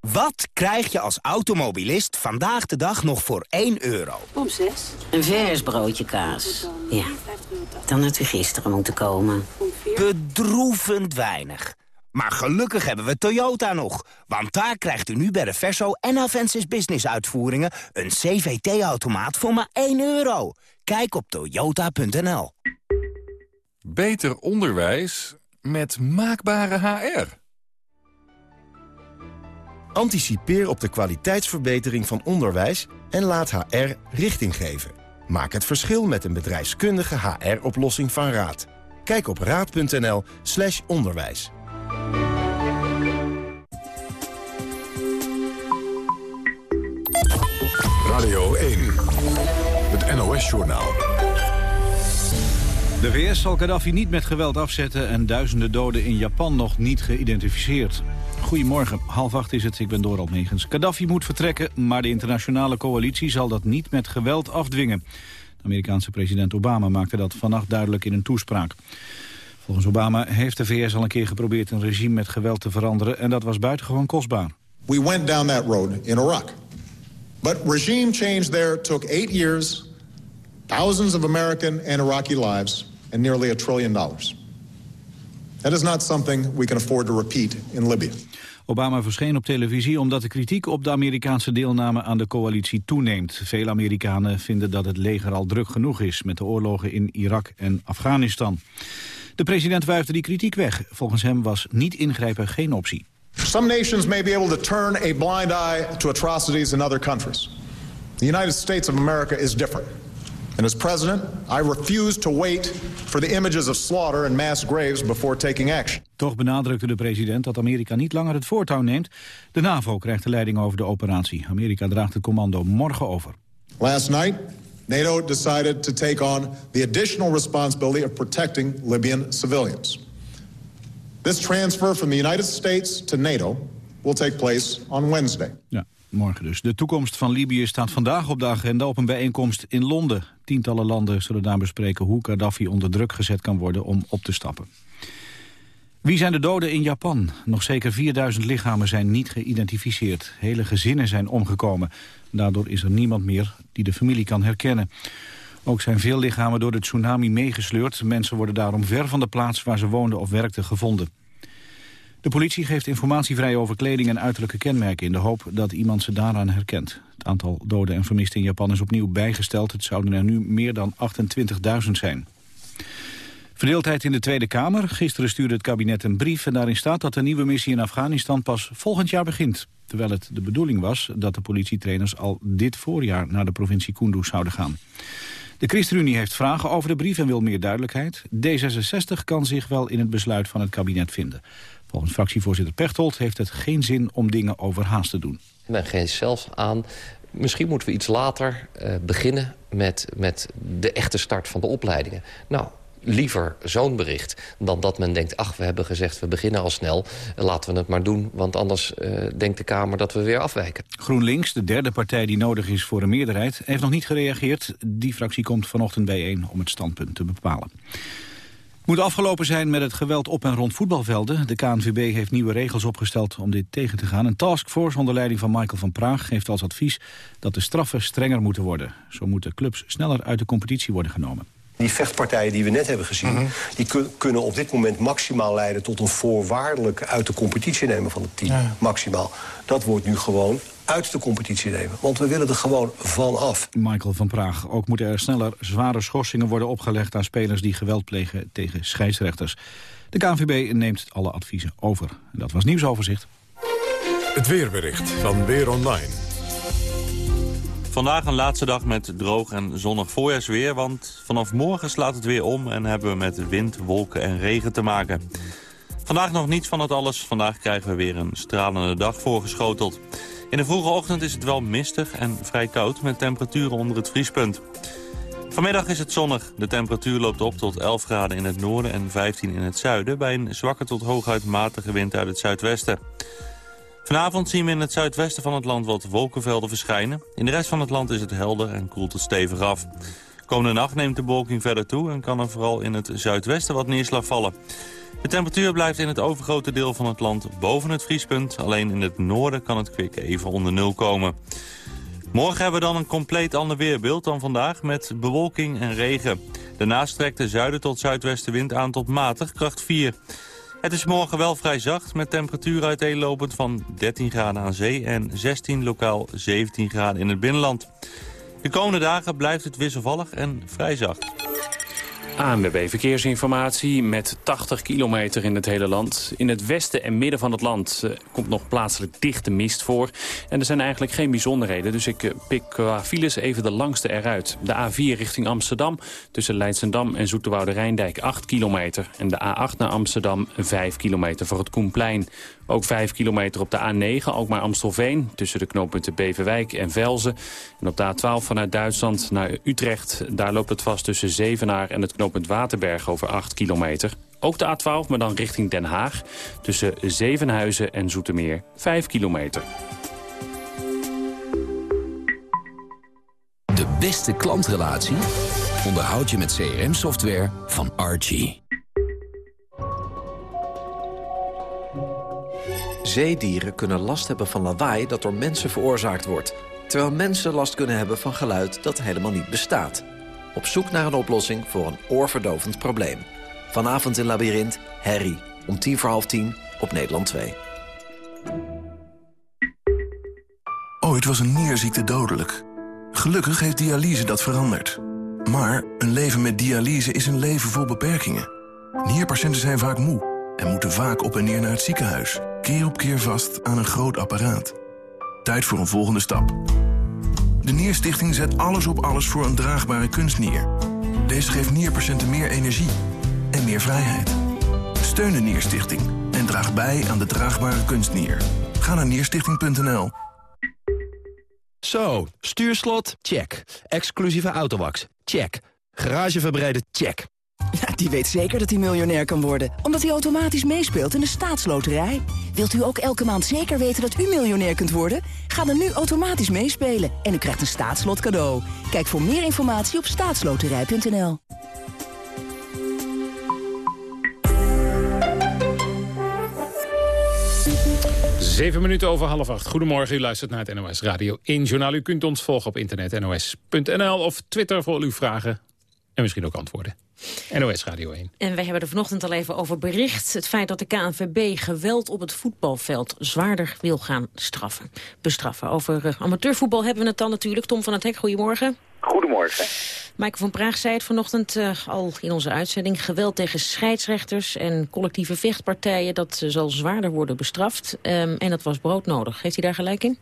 Wat krijg je als automobilist vandaag de dag nog voor 1 euro? Om 6. Een vers broodje kaas. Ja. Dan had u gisteren moeten komen. Bedroevend weinig. Maar gelukkig hebben we Toyota nog. Want daar krijgt u nu bij de Verso en Avensis Business uitvoeringen... een CVT-automaat voor maar 1 euro. Kijk op toyota.nl. Beter onderwijs met maakbare HR. Anticipeer op de kwaliteitsverbetering van onderwijs en laat HR richting geven. Maak het verschil met een bedrijfskundige HR-oplossing van Raad. Kijk op raad.nl Radio 1, het NOS-journaal. De VS zal Gaddafi niet met geweld afzetten en duizenden doden in Japan nog niet geïdentificeerd. Goedemorgen, half acht is het, ik ben Doral Megens. Gaddafi moet vertrekken, maar de internationale coalitie zal dat niet met geweld afdwingen. Amerikaanse president Obama maakte dat vannacht duidelijk in een toespraak. Volgens Obama heeft de VS al een keer geprobeerd een regime met geweld te veranderen... en dat was buitengewoon kostbaar. We went down that road in Iraq. But regime change there took eight years, thousands of American and Iraqi lives, and nearly a trillion dollars. That is not something we can afford to repeat in Libya. Obama verscheen op televisie omdat de kritiek op de Amerikaanse deelname aan de coalitie toeneemt. Veel Amerikanen vinden dat het leger al druk genoeg is met de oorlogen in Irak en Afghanistan. De president wuifde die kritiek weg. Volgens hem was niet ingrijpen geen optie. Some nations may be able to turn a blind eye to atrocities in other countries. The United States of America is different. And as president, I refuse to wait for the images of slaughter and mass graves before taking action. Toch benadrukte de president dat Amerika niet langer het voortouw neemt. De NAVO krijgt de leiding over de operatie. Amerika draagt het commando morgen over. Last night, NATO decided to take on the additional responsibility of protecting Libyan civilians. This transfer from the United States to NATO will take place on Wednesday. Ja, morgen dus. De toekomst van Libië staat vandaag op de agenda op een bijeenkomst in Londen. Tientallen landen zullen daar bespreken hoe Gaddafi onder druk gezet kan worden om op te stappen. Wie zijn de doden in Japan? Nog zeker 4000 lichamen zijn niet geïdentificeerd. Hele gezinnen zijn omgekomen. Daardoor is er niemand meer die de familie kan herkennen. Ook zijn veel lichamen door de tsunami meegesleurd. Mensen worden daarom ver van de plaats waar ze woonden of werkten gevonden. De politie geeft informatie vrij over kleding en uiterlijke kenmerken... in de hoop dat iemand ze daaraan herkent. Het aantal doden en vermisten in Japan is opnieuw bijgesteld. Het zouden er nu meer dan 28.000 zijn. Verdeeldheid in de Tweede Kamer. Gisteren stuurde het kabinet een brief en daarin staat dat de nieuwe missie in Afghanistan pas volgend jaar begint. Terwijl het de bedoeling was dat de politietrainers al dit voorjaar naar de provincie Kunduz zouden gaan. De ChristenUnie heeft vragen over de brief en wil meer duidelijkheid. D66 kan zich wel in het besluit van het kabinet vinden. Volgens fractievoorzitter Pechtold heeft het geen zin om dingen overhaast te doen. Men geeft zelfs aan, misschien moeten we iets later uh, beginnen met, met de echte start van de opleidingen. Nou, liever zo'n bericht dan dat men denkt... ach, we hebben gezegd, we beginnen al snel, laten we het maar doen... want anders uh, denkt de Kamer dat we weer afwijken. GroenLinks, de derde partij die nodig is voor een meerderheid... heeft nog niet gereageerd. Die fractie komt vanochtend bijeen om het standpunt te bepalen. Het moet afgelopen zijn met het geweld op en rond voetbalvelden. De KNVB heeft nieuwe regels opgesteld om dit tegen te gaan. Een taskforce onder leiding van Michael van Praag geeft als advies... dat de straffen strenger moeten worden. Zo moeten clubs sneller uit de competitie worden genomen. Die vechtpartijen die we net hebben gezien... Mm -hmm. die kun, kunnen op dit moment maximaal leiden tot een voorwaardelijk uit de competitie nemen van het team. Ja. Maximaal. Dat wordt nu gewoon uit de competitie nemen. Want we willen er gewoon van af. Michael van Praag. Ook moeten er sneller zware schorsingen worden opgelegd... aan spelers die geweld plegen tegen scheidsrechters. De KNVB neemt alle adviezen over. Dat was Nieuwsoverzicht. Het weerbericht van Weer Online. Vandaag een laatste dag met droog en zonnig voorjaarsweer... want vanaf morgen slaat het weer om en hebben we met wind, wolken en regen te maken. Vandaag nog niets van het alles. Vandaag krijgen we weer een stralende dag voorgeschoteld. In de vroege ochtend is het wel mistig en vrij koud... met temperaturen onder het vriespunt. Vanmiddag is het zonnig. De temperatuur loopt op tot 11 graden in het noorden en 15 in het zuiden... bij een zwakke tot hooguit matige wind uit het zuidwesten. Vanavond zien we in het zuidwesten van het land wat wolkenvelden verschijnen. In de rest van het land is het helder en koelt het stevig af. Komende nacht neemt de bewolking verder toe en kan er vooral in het zuidwesten wat neerslag vallen. De temperatuur blijft in het overgrote deel van het land boven het vriespunt. Alleen in het noorden kan het kwik even onder nul komen. Morgen hebben we dan een compleet ander weerbeeld dan vandaag met bewolking en regen. Daarnaast trekt de zuiden tot zuidwestenwind aan tot matig, kracht 4. Het is morgen wel vrij zacht met temperatuur uiteenlopend van 13 graden aan zee en 16 lokaal 17 graden in het binnenland. De komende dagen blijft het wisselvallig en vrij zacht. ANWB Verkeersinformatie met 80 kilometer in het hele land. In het westen en midden van het land uh, komt nog plaatselijk dichte mist voor. En er zijn eigenlijk geen bijzonderheden, dus ik uh, pik qua files even de langste eruit. De A4 richting Amsterdam tussen Leidsendam en Zoeterwoude Rijndijk 8 kilometer. En de A8 naar Amsterdam 5 kilometer voor het Koenplein. Ook 5 kilometer op de A9, ook maar Amstelveen... tussen de knooppunten Beverwijk en Velzen. En op de A12 vanuit Duitsland naar Utrecht... daar loopt het vast tussen Zevenaar en het knooppunt Waterberg over 8 kilometer. Ook de A12, maar dan richting Den Haag. Tussen Zevenhuizen en Zoetermeer 5 kilometer. De beste klantrelatie onderhoud je met CRM-software van Archie. Zeedieren kunnen last hebben van lawaai dat door mensen veroorzaakt wordt. Terwijl mensen last kunnen hebben van geluid dat helemaal niet bestaat. Op zoek naar een oplossing voor een oorverdovend probleem. Vanavond in Labyrinth, Harry. Om tien voor half tien op Nederland 2. Ooit was een nierziekte dodelijk. Gelukkig heeft dialyse dat veranderd. Maar een leven met dialyse is een leven vol beperkingen. Nierpatiënten zijn vaak moe en moeten vaak op en neer naar het ziekenhuis. Keer op keer vast aan een groot apparaat. Tijd voor een volgende stap. De Nierstichting zet alles op alles voor een draagbare kunstnier. Deze geeft nierpatiënten meer energie en meer vrijheid. Steun de Nierstichting en draag bij aan de draagbare kunstnier. Ga naar nierstichting.nl. Zo, stuurslot? Check. Exclusieve autowax? Check. Garageverbreiden? Check. Die weet zeker dat hij miljonair kan worden. Omdat hij automatisch meespeelt in de staatsloterij. Wilt u ook elke maand zeker weten dat u miljonair kunt worden? Ga dan nu automatisch meespelen en u krijgt een staatslot cadeau. Kijk voor meer informatie op staatsloterij.nl. Zeven minuten over half acht. Goedemorgen, u luistert naar het NOS Radio 1 Journaal. U kunt ons volgen op internet nos.nl of Twitter voor uw vragen en misschien ook antwoorden. NOS Radio 1. En wij hebben er vanochtend al even over bericht. Het feit dat de KNVB geweld op het voetbalveld zwaarder wil gaan straffen, bestraffen. Over uh, amateurvoetbal hebben we het dan natuurlijk. Tom van het Hek, goedemorgen. Goedemorgen. Michael van Praag zei het vanochtend uh, al in onze uitzending. Geweld tegen scheidsrechters en collectieve vechtpartijen... dat uh, zal zwaarder worden bestraft. Um, en dat was broodnodig. Heeft hij daar gelijk in?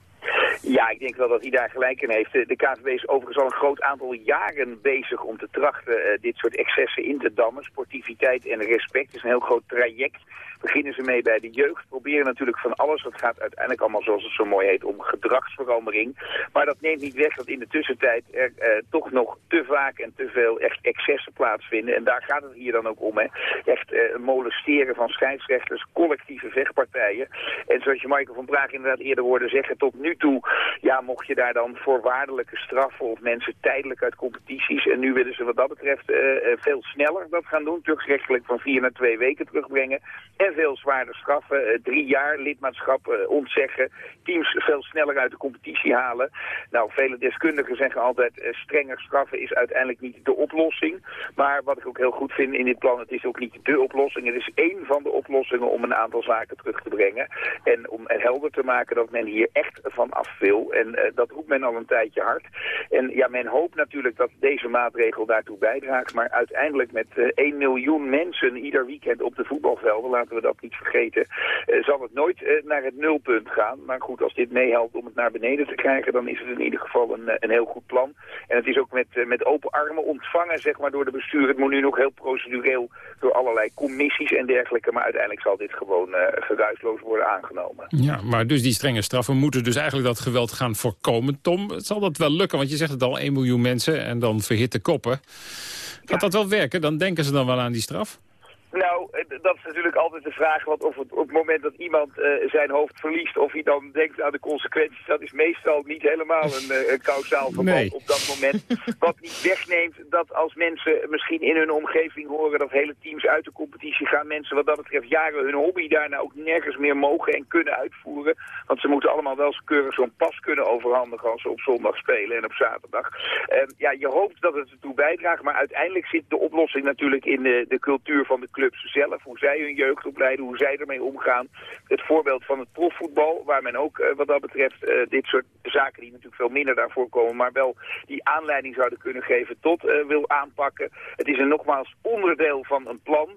Ja, ik denk wel dat hij daar gelijk in heeft. De KVB is overigens al een groot aantal jaren bezig om te trachten uh, dit soort excessen in te dammen. Sportiviteit en respect is een heel groot traject beginnen ze mee bij de jeugd. Proberen natuurlijk van alles. Dat gaat uiteindelijk allemaal, zoals het zo mooi heet, om gedragsverandering. Maar dat neemt niet weg dat in de tussentijd er eh, toch nog te vaak en te veel echt excessen plaatsvinden. En daar gaat het hier dan ook om. Hè. Echt eh, molesteren van scheidsrechters, collectieve vechtpartijen. En zoals je Michael van Praag inderdaad eerder hoorde zeggen, tot nu toe ja, mocht je daar dan voorwaardelijke straffen of mensen tijdelijk uit competities. En nu willen ze wat dat betreft uh, veel sneller dat gaan doen. Terugrechtelijk van vier naar twee weken terugbrengen. En veel zwaarder straffen. Uh, drie jaar lidmaatschap uh, ontzeggen. Teams veel sneller uit de competitie halen. Nou, vele deskundigen zeggen altijd... Uh, strenger straffen is uiteindelijk niet de oplossing. Maar wat ik ook heel goed vind in dit plan... het is ook niet de oplossing. Het is één van de oplossingen om een aantal zaken terug te brengen. En om helder te maken dat men hier echt van af wil. En dat roept men al een tijdje hard. En ja, men hoopt natuurlijk dat deze maatregel daartoe bijdraagt. Maar uiteindelijk met 1 miljoen mensen ieder weekend op de voetbalvelden... laten we dat niet vergeten, uh, zal het nooit uh, naar het nulpunt gaan. Maar goed, als dit meehelpt om het naar beneden te krijgen, dan is het in ieder geval een, een heel goed plan. En het is ook met, uh, met open armen ontvangen, zeg maar, door de bestuur. Het moet nu nog heel procedureel door allerlei commissies en dergelijke. Maar uiteindelijk zal dit gewoon geruisloos worden aangenomen. Ja, maar dus die strenge straffen moeten dus eigenlijk dat geweld gaan voorkomen. Tom, zal dat wel lukken? Want je zegt het al, 1 miljoen mensen en dan verhitte koppen. Gaat ja. dat wel werken? Dan denken ze dan wel aan die straf? Nou, dat is natuurlijk altijd de vraag, want of het, op het moment dat iemand uh, zijn hoofd verliest, of hij dan denkt aan de consequenties, dat is meestal niet helemaal een, uh, een kausaal verband nee. op dat moment. Wat niet wegneemt dat als mensen misschien in hun omgeving horen dat hele teams uit de competitie gaan, mensen wat dat betreft jaren hun hobby daarna ook nergens meer mogen en kunnen uitvoeren. Want ze moeten allemaal wel keurig zo'n pas kunnen overhandigen als ze op zondag spelen en op zaterdag. Uh, ja, je hoopt dat het ertoe bijdraagt, maar uiteindelijk zit de oplossing natuurlijk in de, de cultuur van de club clubs zelf, hoe zij hun jeugd opleiden, hoe zij ermee omgaan. Het voorbeeld van het profvoetbal, waar men ook eh, wat dat betreft uh, dit soort zaken die natuurlijk veel minder daarvoor komen, maar wel die aanleiding zouden kunnen geven tot uh, wil aanpakken. Het is een nogmaals onderdeel van een plan.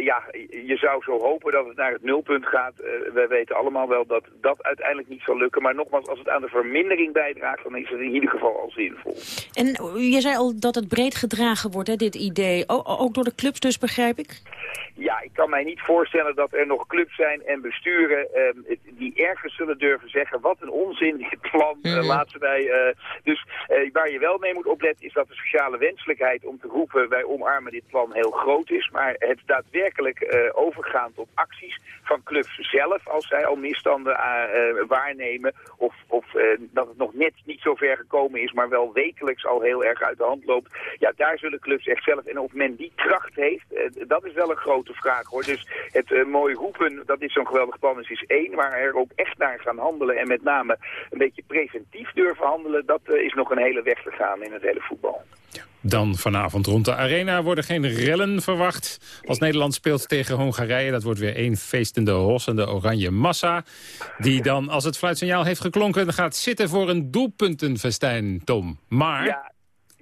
Ja, je zou zo hopen dat het naar het nulpunt gaat. Uh, wij weten allemaal wel dat dat uiteindelijk niet zal lukken. Maar nogmaals, als het aan de vermindering bijdraagt, dan is het in ieder geval al zinvol. En je zei al dat het breed gedragen wordt, hè, dit idee. Ook door de clubs dus, begrijp ik? Ja, ik kan mij niet voorstellen dat er nog clubs zijn en besturen uh, die ergens zullen durven zeggen... wat een onzin, dit plan, mm -hmm. laten wij... dus waar je wel mee moet opletten is dat de sociale wenselijkheid om te roepen... wij omarmen dit plan heel groot is, maar het daadwerkelijk uh, overgaan tot acties van clubs zelf... als zij al misstanden waarnemen of, of dat het nog net niet zo ver gekomen is... maar wel wekelijks al heel erg uit de hand loopt. Ja, daar zullen clubs echt zelf... en of men die kracht heeft, dat is wel een grote vraag, hoor. Dus het mooi roepen, dat is zo'n geweldig plan is, is één... maar er ook echt naar gaan handelen en met name een beetje preventief durven handelen... dat is nog een hele weg te gaan in het hele voetbal. Dan vanavond rond de arena worden geen rellen verwacht. Als Nederland speelt tegen Hongarije, dat wordt weer één feestende hossende oranje massa. Die dan, als het fluitsignaal heeft geklonken, gaat zitten voor een doelpuntenfestijn, Tom. Maar... Ja.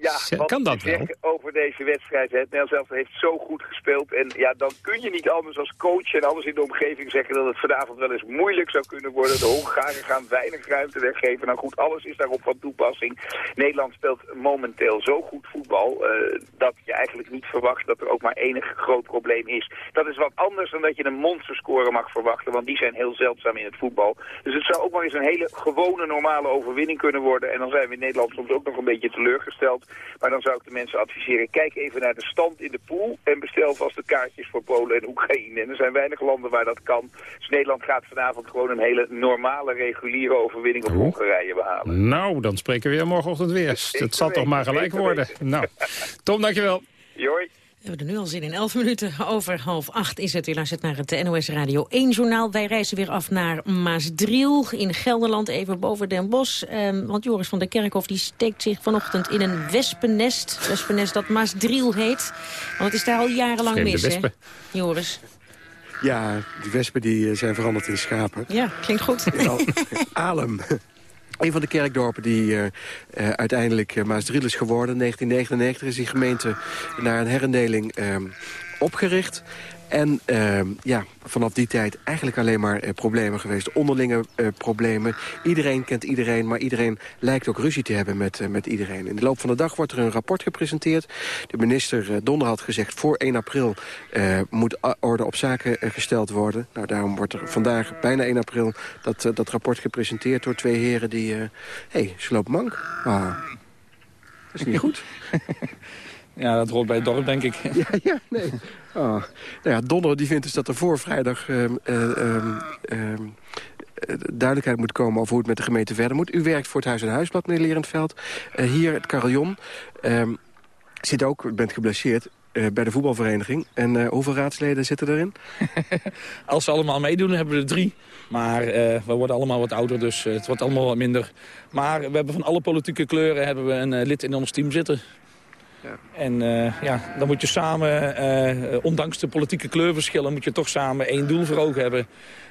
Ja, kan dat wel? over deze wedstrijd. Het Nederlands zelf heeft zo goed gespeeld. En ja, dan kun je niet anders als coach en alles in de omgeving zeggen dat het vanavond wel eens moeilijk zou kunnen worden. De Hongaren gaan weinig ruimte weggeven. Nou goed, alles is daarop van toepassing. Nederland speelt momenteel zo goed voetbal uh, dat je eigenlijk niet verwacht dat er ook maar enig groot probleem is. Dat is wat anders dan dat je een monsterscore mag verwachten, want die zijn heel zeldzaam in het voetbal. Dus het zou ook maar eens een hele gewone normale overwinning kunnen worden. En dan zijn we in Nederland soms ook nog een beetje teleurgesteld. Maar dan zou ik de mensen adviseren, kijk even naar de stand in de pool en bestel vast de kaartjes voor Polen en Oekraïne. En er zijn weinig landen waar dat kan. Dus Nederland gaat vanavond gewoon een hele normale, reguliere overwinning op Hongarije behalen. Nou, dan spreken we weer morgenochtend weer. Het zal toch maar gelijk worden. Nou, Tom, dankjewel. Joi. We hebben er nu al zin in. 11 minuten over half acht is het. U luistert naar het NOS Radio 1 journaal. Wij reizen weer af naar Maasdriel in Gelderland, even boven Den Bosch. Um, want Joris van der Kerkhof die steekt zich vanochtend in een wespennest. Wespennest dat Maasdriel heet. Want het is daar al jarenlang Vreemde mis, wespen. hè, Joris? Ja, die wespen die eh, zijn veranderd in schapen. Ja, klinkt goed. Alem. Een van de kerkdorpen die uh, uh, uiteindelijk uh, is geworden. In 1999 is die gemeente naar een herindeling opgericht. En uh, ja, vanaf die tijd eigenlijk alleen maar uh, problemen geweest. Onderlinge uh, problemen. Iedereen kent iedereen, maar iedereen lijkt ook ruzie te hebben met, met iedereen. In de loop van de dag wordt er een rapport gepresenteerd. De minister Donder had gezegd voor 1 april moet orde op zaken gesteld worden. Nou, daarom wordt er vandaag, bijna 1 april, dat, dat rapport gepresenteerd door twee heren die... Hé, hey, ze lopen mank. Ah, dat is niet goed. Ja, dat hoort bij het dorp, denk ik. Ja, ja nee. Oh. Nou ja, Donner die vindt dus dat er voor vrijdag... Uh, uh, uh, duidelijkheid moet komen over hoe het met de gemeente verder moet. U werkt voor het Huis en Huisblad, meneer Lerendveld. hier, het carillon. zit ook, u bent geblesseerd, bij de voetbalvereniging. En hoeveel raadsleden zitten erin? Als ze allemaal meedoen, hebben we er drie. Maar we worden allemaal wat ouder, dus het wordt allemaal wat minder. Maar we hebben van alle politieke kleuren hebben we een lid in ons team zitten. Ja. En uh, ja, dan moet je samen, uh, ondanks de politieke kleurverschillen... moet je toch samen één doel voor ogen hebben.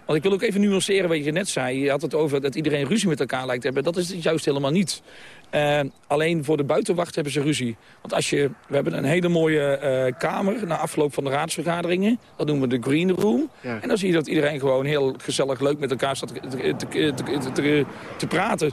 Want ik wil ook even nuanceren wat je net zei. Je had het over dat iedereen ruzie met elkaar lijkt te hebben. Dat is het juist helemaal niet. Uh, alleen voor de buitenwacht hebben ze ruzie. Want als je, we hebben een hele mooie kamer na afloop van de raadsvergaderingen. Dat noemen we de green room. Ja. En dan zie je dat iedereen gewoon heel gezellig leuk met elkaar staat te, te, te, te, te praten.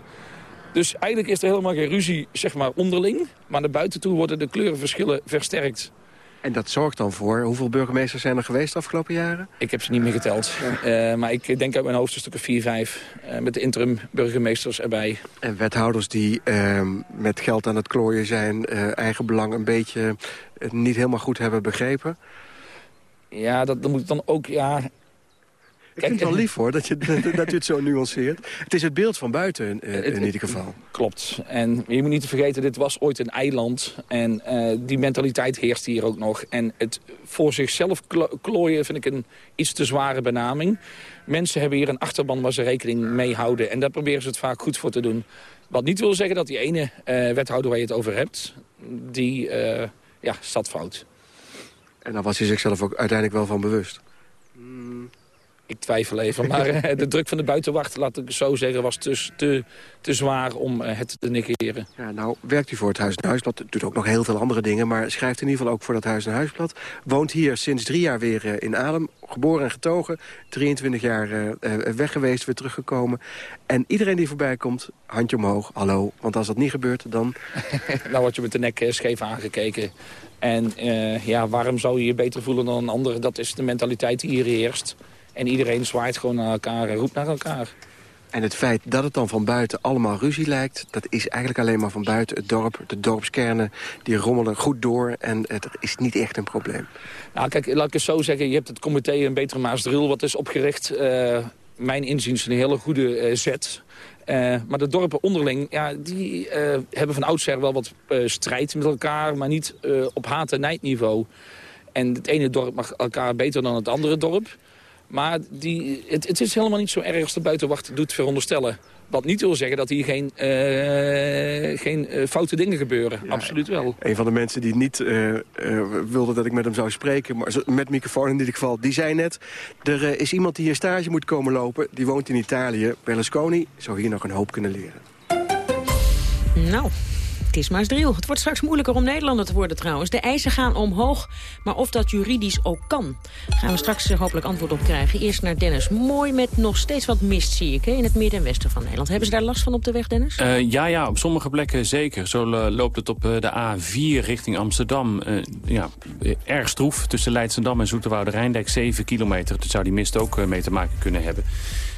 Dus eigenlijk is er helemaal geen ruzie zeg maar, onderling. Maar naar buiten toe worden de kleurenverschillen versterkt. En dat zorgt dan voor, hoeveel burgemeesters zijn er geweest de afgelopen jaren? Ik heb ze niet meer geteld. Ja. Uh, maar ik denk uit mijn hoofd een stuk of vier, vijf. Uh, met de interim burgemeesters erbij. En wethouders die uh, met geld aan het klooien zijn... eigen belang een beetje niet helemaal goed hebben begrepen? Ja, dat, dat moet dan ook... Ja, ik vind het wel lief hoor, dat, je, dat u het zo nuanceert. Het is het beeld van buiten uh, in ieder geval. Klopt. En je moet niet vergeten, dit was ooit een eiland. En uh, die mentaliteit heerst hier ook nog. En het voor zichzelf klooien vind ik een iets te zware benaming. Mensen hebben hier een achterban waar ze rekening mee houden. En daar proberen ze het vaak goed voor te doen. Wat niet wil zeggen dat die ene uh, wethouder waar je het over hebt... die ja, staat fout. En dan was hij zichzelf ook uiteindelijk wel van bewust. Ik twijfel even, maar eh, de druk van de buitenwacht, laat ik zo zeggen, was te, te, te zwaar om eh, het te negeren. Ja, nou werkt u voor het Huis en Huisblad, doet ook nog heel veel andere dingen... maar schrijft in ieder geval ook voor dat Huis en Huisblad. Woont hier sinds drie jaar weer uh, in Adem, geboren en getogen. 23 jaar weg geweest, weer teruggekomen. En iedereen die voorbij komt, handje omhoog, hallo. Want als dat niet gebeurt, dan... nou word je met de nek scheef aangekeken. En ja, waarom zou je je beter voelen dan een ander? Dat is de mentaliteit die hier heerst. En iedereen zwaait gewoon naar elkaar en roept naar elkaar. En het feit dat het dan van buiten allemaal ruzie lijkt... dat is eigenlijk alleen maar van buiten het dorp. De dorpskernen die rommelen goed door en het is niet echt een probleem. Nou, kijk, laat ik het zo zeggen. Je hebt het comité Een Betere Maasdriel wat is opgericht. Uh, mijn inziens een hele goede uh, zet. Uh, maar de dorpen onderling, ja, die hebben van oudsher wel wat strijd met elkaar... maar niet op haat- en nijdniveau. En het ene dorp mag elkaar beter dan het andere dorp. Maar die, het, het, is helemaal niet zo erg als de buitenwacht doet veronderstellen. Wat niet wil zeggen dat hier geen, uh, geen uh, foute dingen gebeuren. Absoluut wel. Een van de mensen die niet uh, wilde dat ik met hem zou spreken... maar met microfoon in dit geval, die zei net... er is iemand die hier stage moet komen lopen. Die woont in Italië. Berlusconi zou hier nog een hoop kunnen leren. Nou, het is Maasdriel. Het wordt straks moeilijker om Nederlander te worden trouwens. De eisen gaan omhoog, maar of dat juridisch ook kan... gaan we straks hopelijk antwoord op krijgen. Eerst naar Dennis. Mooi met nog steeds wat mist, zie ik, hè, in het midden en westen van Nederland. Hebben ze daar last van op de weg, Dennis? Uh, ja, ja, op sommige plekken zeker. Zo uh, loopt het op de A4 richting Amsterdam. ja, erg stroef tussen Leidsendam en Zoeterwoude Rijndijk. 7 kilometer. Dat zou die mist ook mee te maken kunnen hebben.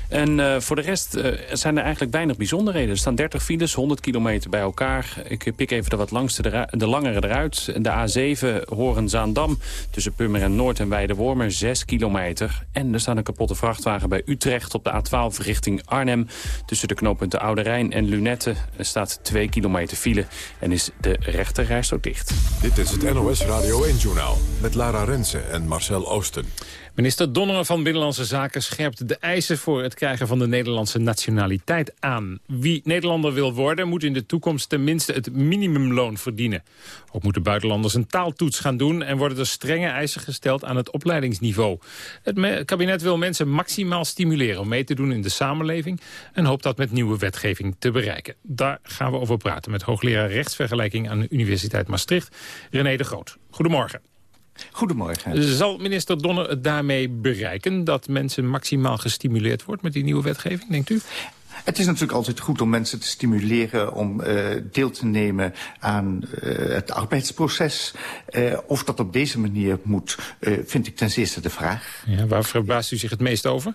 En uh, voor de rest uh, zijn er eigenlijk weinig bijzonderheden. Er staan 30 files, 100 kilometer bij elkaar. Ik pik even de wat langste, de, langere eruit. De A7 Horen-Zaandam tussen Purmerend Noord en Weidewormer 6 kilometer. En er staat een kapotte vrachtwagen bij Utrecht op de A12 richting Arnhem. Tussen de knooppunten Oude Rijn en Lunette staat 2 kilometer file. En is de rechterreis ook dicht. Dit is het NOS Radio 1-journaal met Lara Rensen en Marcel Oosten. Minister Donner van Binnenlandse Zaken scherpt de eisen voor het krijgen van de Nederlandse nationaliteit aan. Wie Nederlander wil worden, moet in de toekomst tenminste het minimumloon verdienen. Ook moeten buitenlanders een taaltoets gaan doen en worden er strenge eisen gesteld aan het opleidingsniveau. Het kabinet wil mensen maximaal stimuleren om mee te doen in de samenleving en hoopt dat met nieuwe wetgeving te bereiken. Daar gaan we over praten met hoogleraar rechtsvergelijking aan de Universiteit Maastricht, René de Groot. Goedemorgen. Goedemorgen. Zal minister Donner het daarmee bereiken... dat mensen maximaal gestimuleerd wordt met die nieuwe wetgeving, denkt u? Het is natuurlijk altijd goed om mensen te stimuleren om uh, deel te nemen aan uh, het arbeidsproces. Uh, of dat op deze manier moet, vind ik ten zeerste de vraag. Ja, waar verbaast u zich het meest over?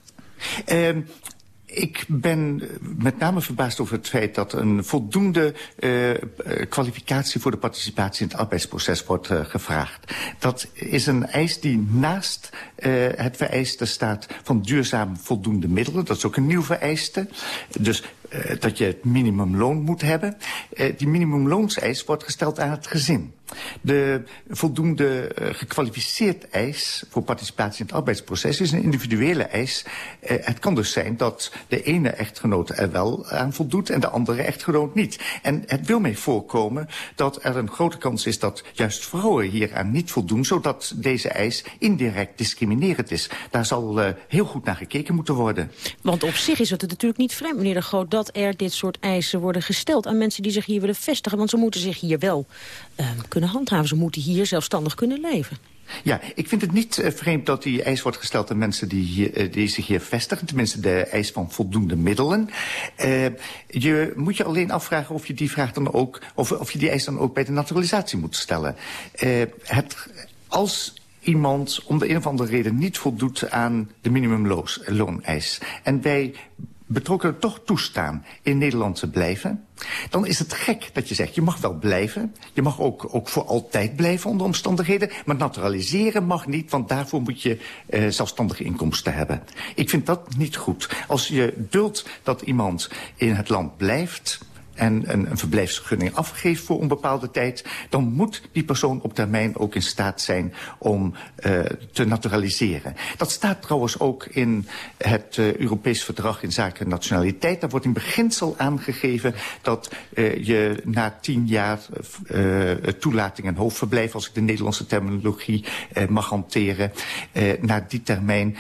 Ik ben met name verbaasd over het feit dat een voldoende uh, kwalificatie voor de participatie in het arbeidsproces wordt gevraagd. Dat is een eis die naast uh, het vereiste staat van duurzaam voldoende middelen. Dat is ook een nieuw vereiste. Dus dat je het minimumloon moet hebben. die minimumloonseis wordt gesteld aan het gezin. De voldoende uh, gekwalificeerd eis voor participatie in het arbeidsproces is een individuele eis. Uh, het kan dus zijn dat de ene echtgenoot er wel aan voldoet en de andere echtgenoot niet. En het wil mij voorkomen dat er een grote kans is dat juist vrouwen hieraan niet voldoen, zodat deze eis indirect discriminerend is. Daar zal uh, heel goed naar gekeken moeten worden. Want op zich is het natuurlijk niet vreemd, meneer de Groot, dat er dit soort eisen worden gesteld aan mensen die zich hier willen vestigen. Want ze moeten zich hier wel kunnen handhaven. Ze moeten hier zelfstandig kunnen leven. Ja, ik vind het niet uh, vreemd dat die eis wordt gesteld aan mensen die, uh, die zich hier vestigen. Tenminste, de eis van voldoende middelen. Uh, je moet je alleen afvragen of je die vraag dan ook, of, of je die eis dan ook bij de naturalisatie moet stellen. als iemand om de een of andere reden niet voldoet aan de minimumlooneis... en wij betrokkenen toch toestaan in Nederland te blijven... dan is het gek dat je zegt, je mag wel blijven. Je mag ook, ook voor altijd blijven onder omstandigheden. Maar naturaliseren mag niet, want daarvoor moet je uh, zelfstandige inkomsten hebben. Ik vind dat niet goed. Als je duldt dat iemand in het land blijft en een, een verblijfsvergunning afgeeft voor een bepaalde tijd... dan moet die persoon op termijn ook in staat zijn om uh, te naturaliseren. Dat staat trouwens ook in het uh, Europees Verdrag in zaken nationaliteit. Daar wordt in beginsel aangegeven dat uh, je na tien jaar toelating en hoofdverblijf... als ik de Nederlandse terminologie mag hanteren... na die termijn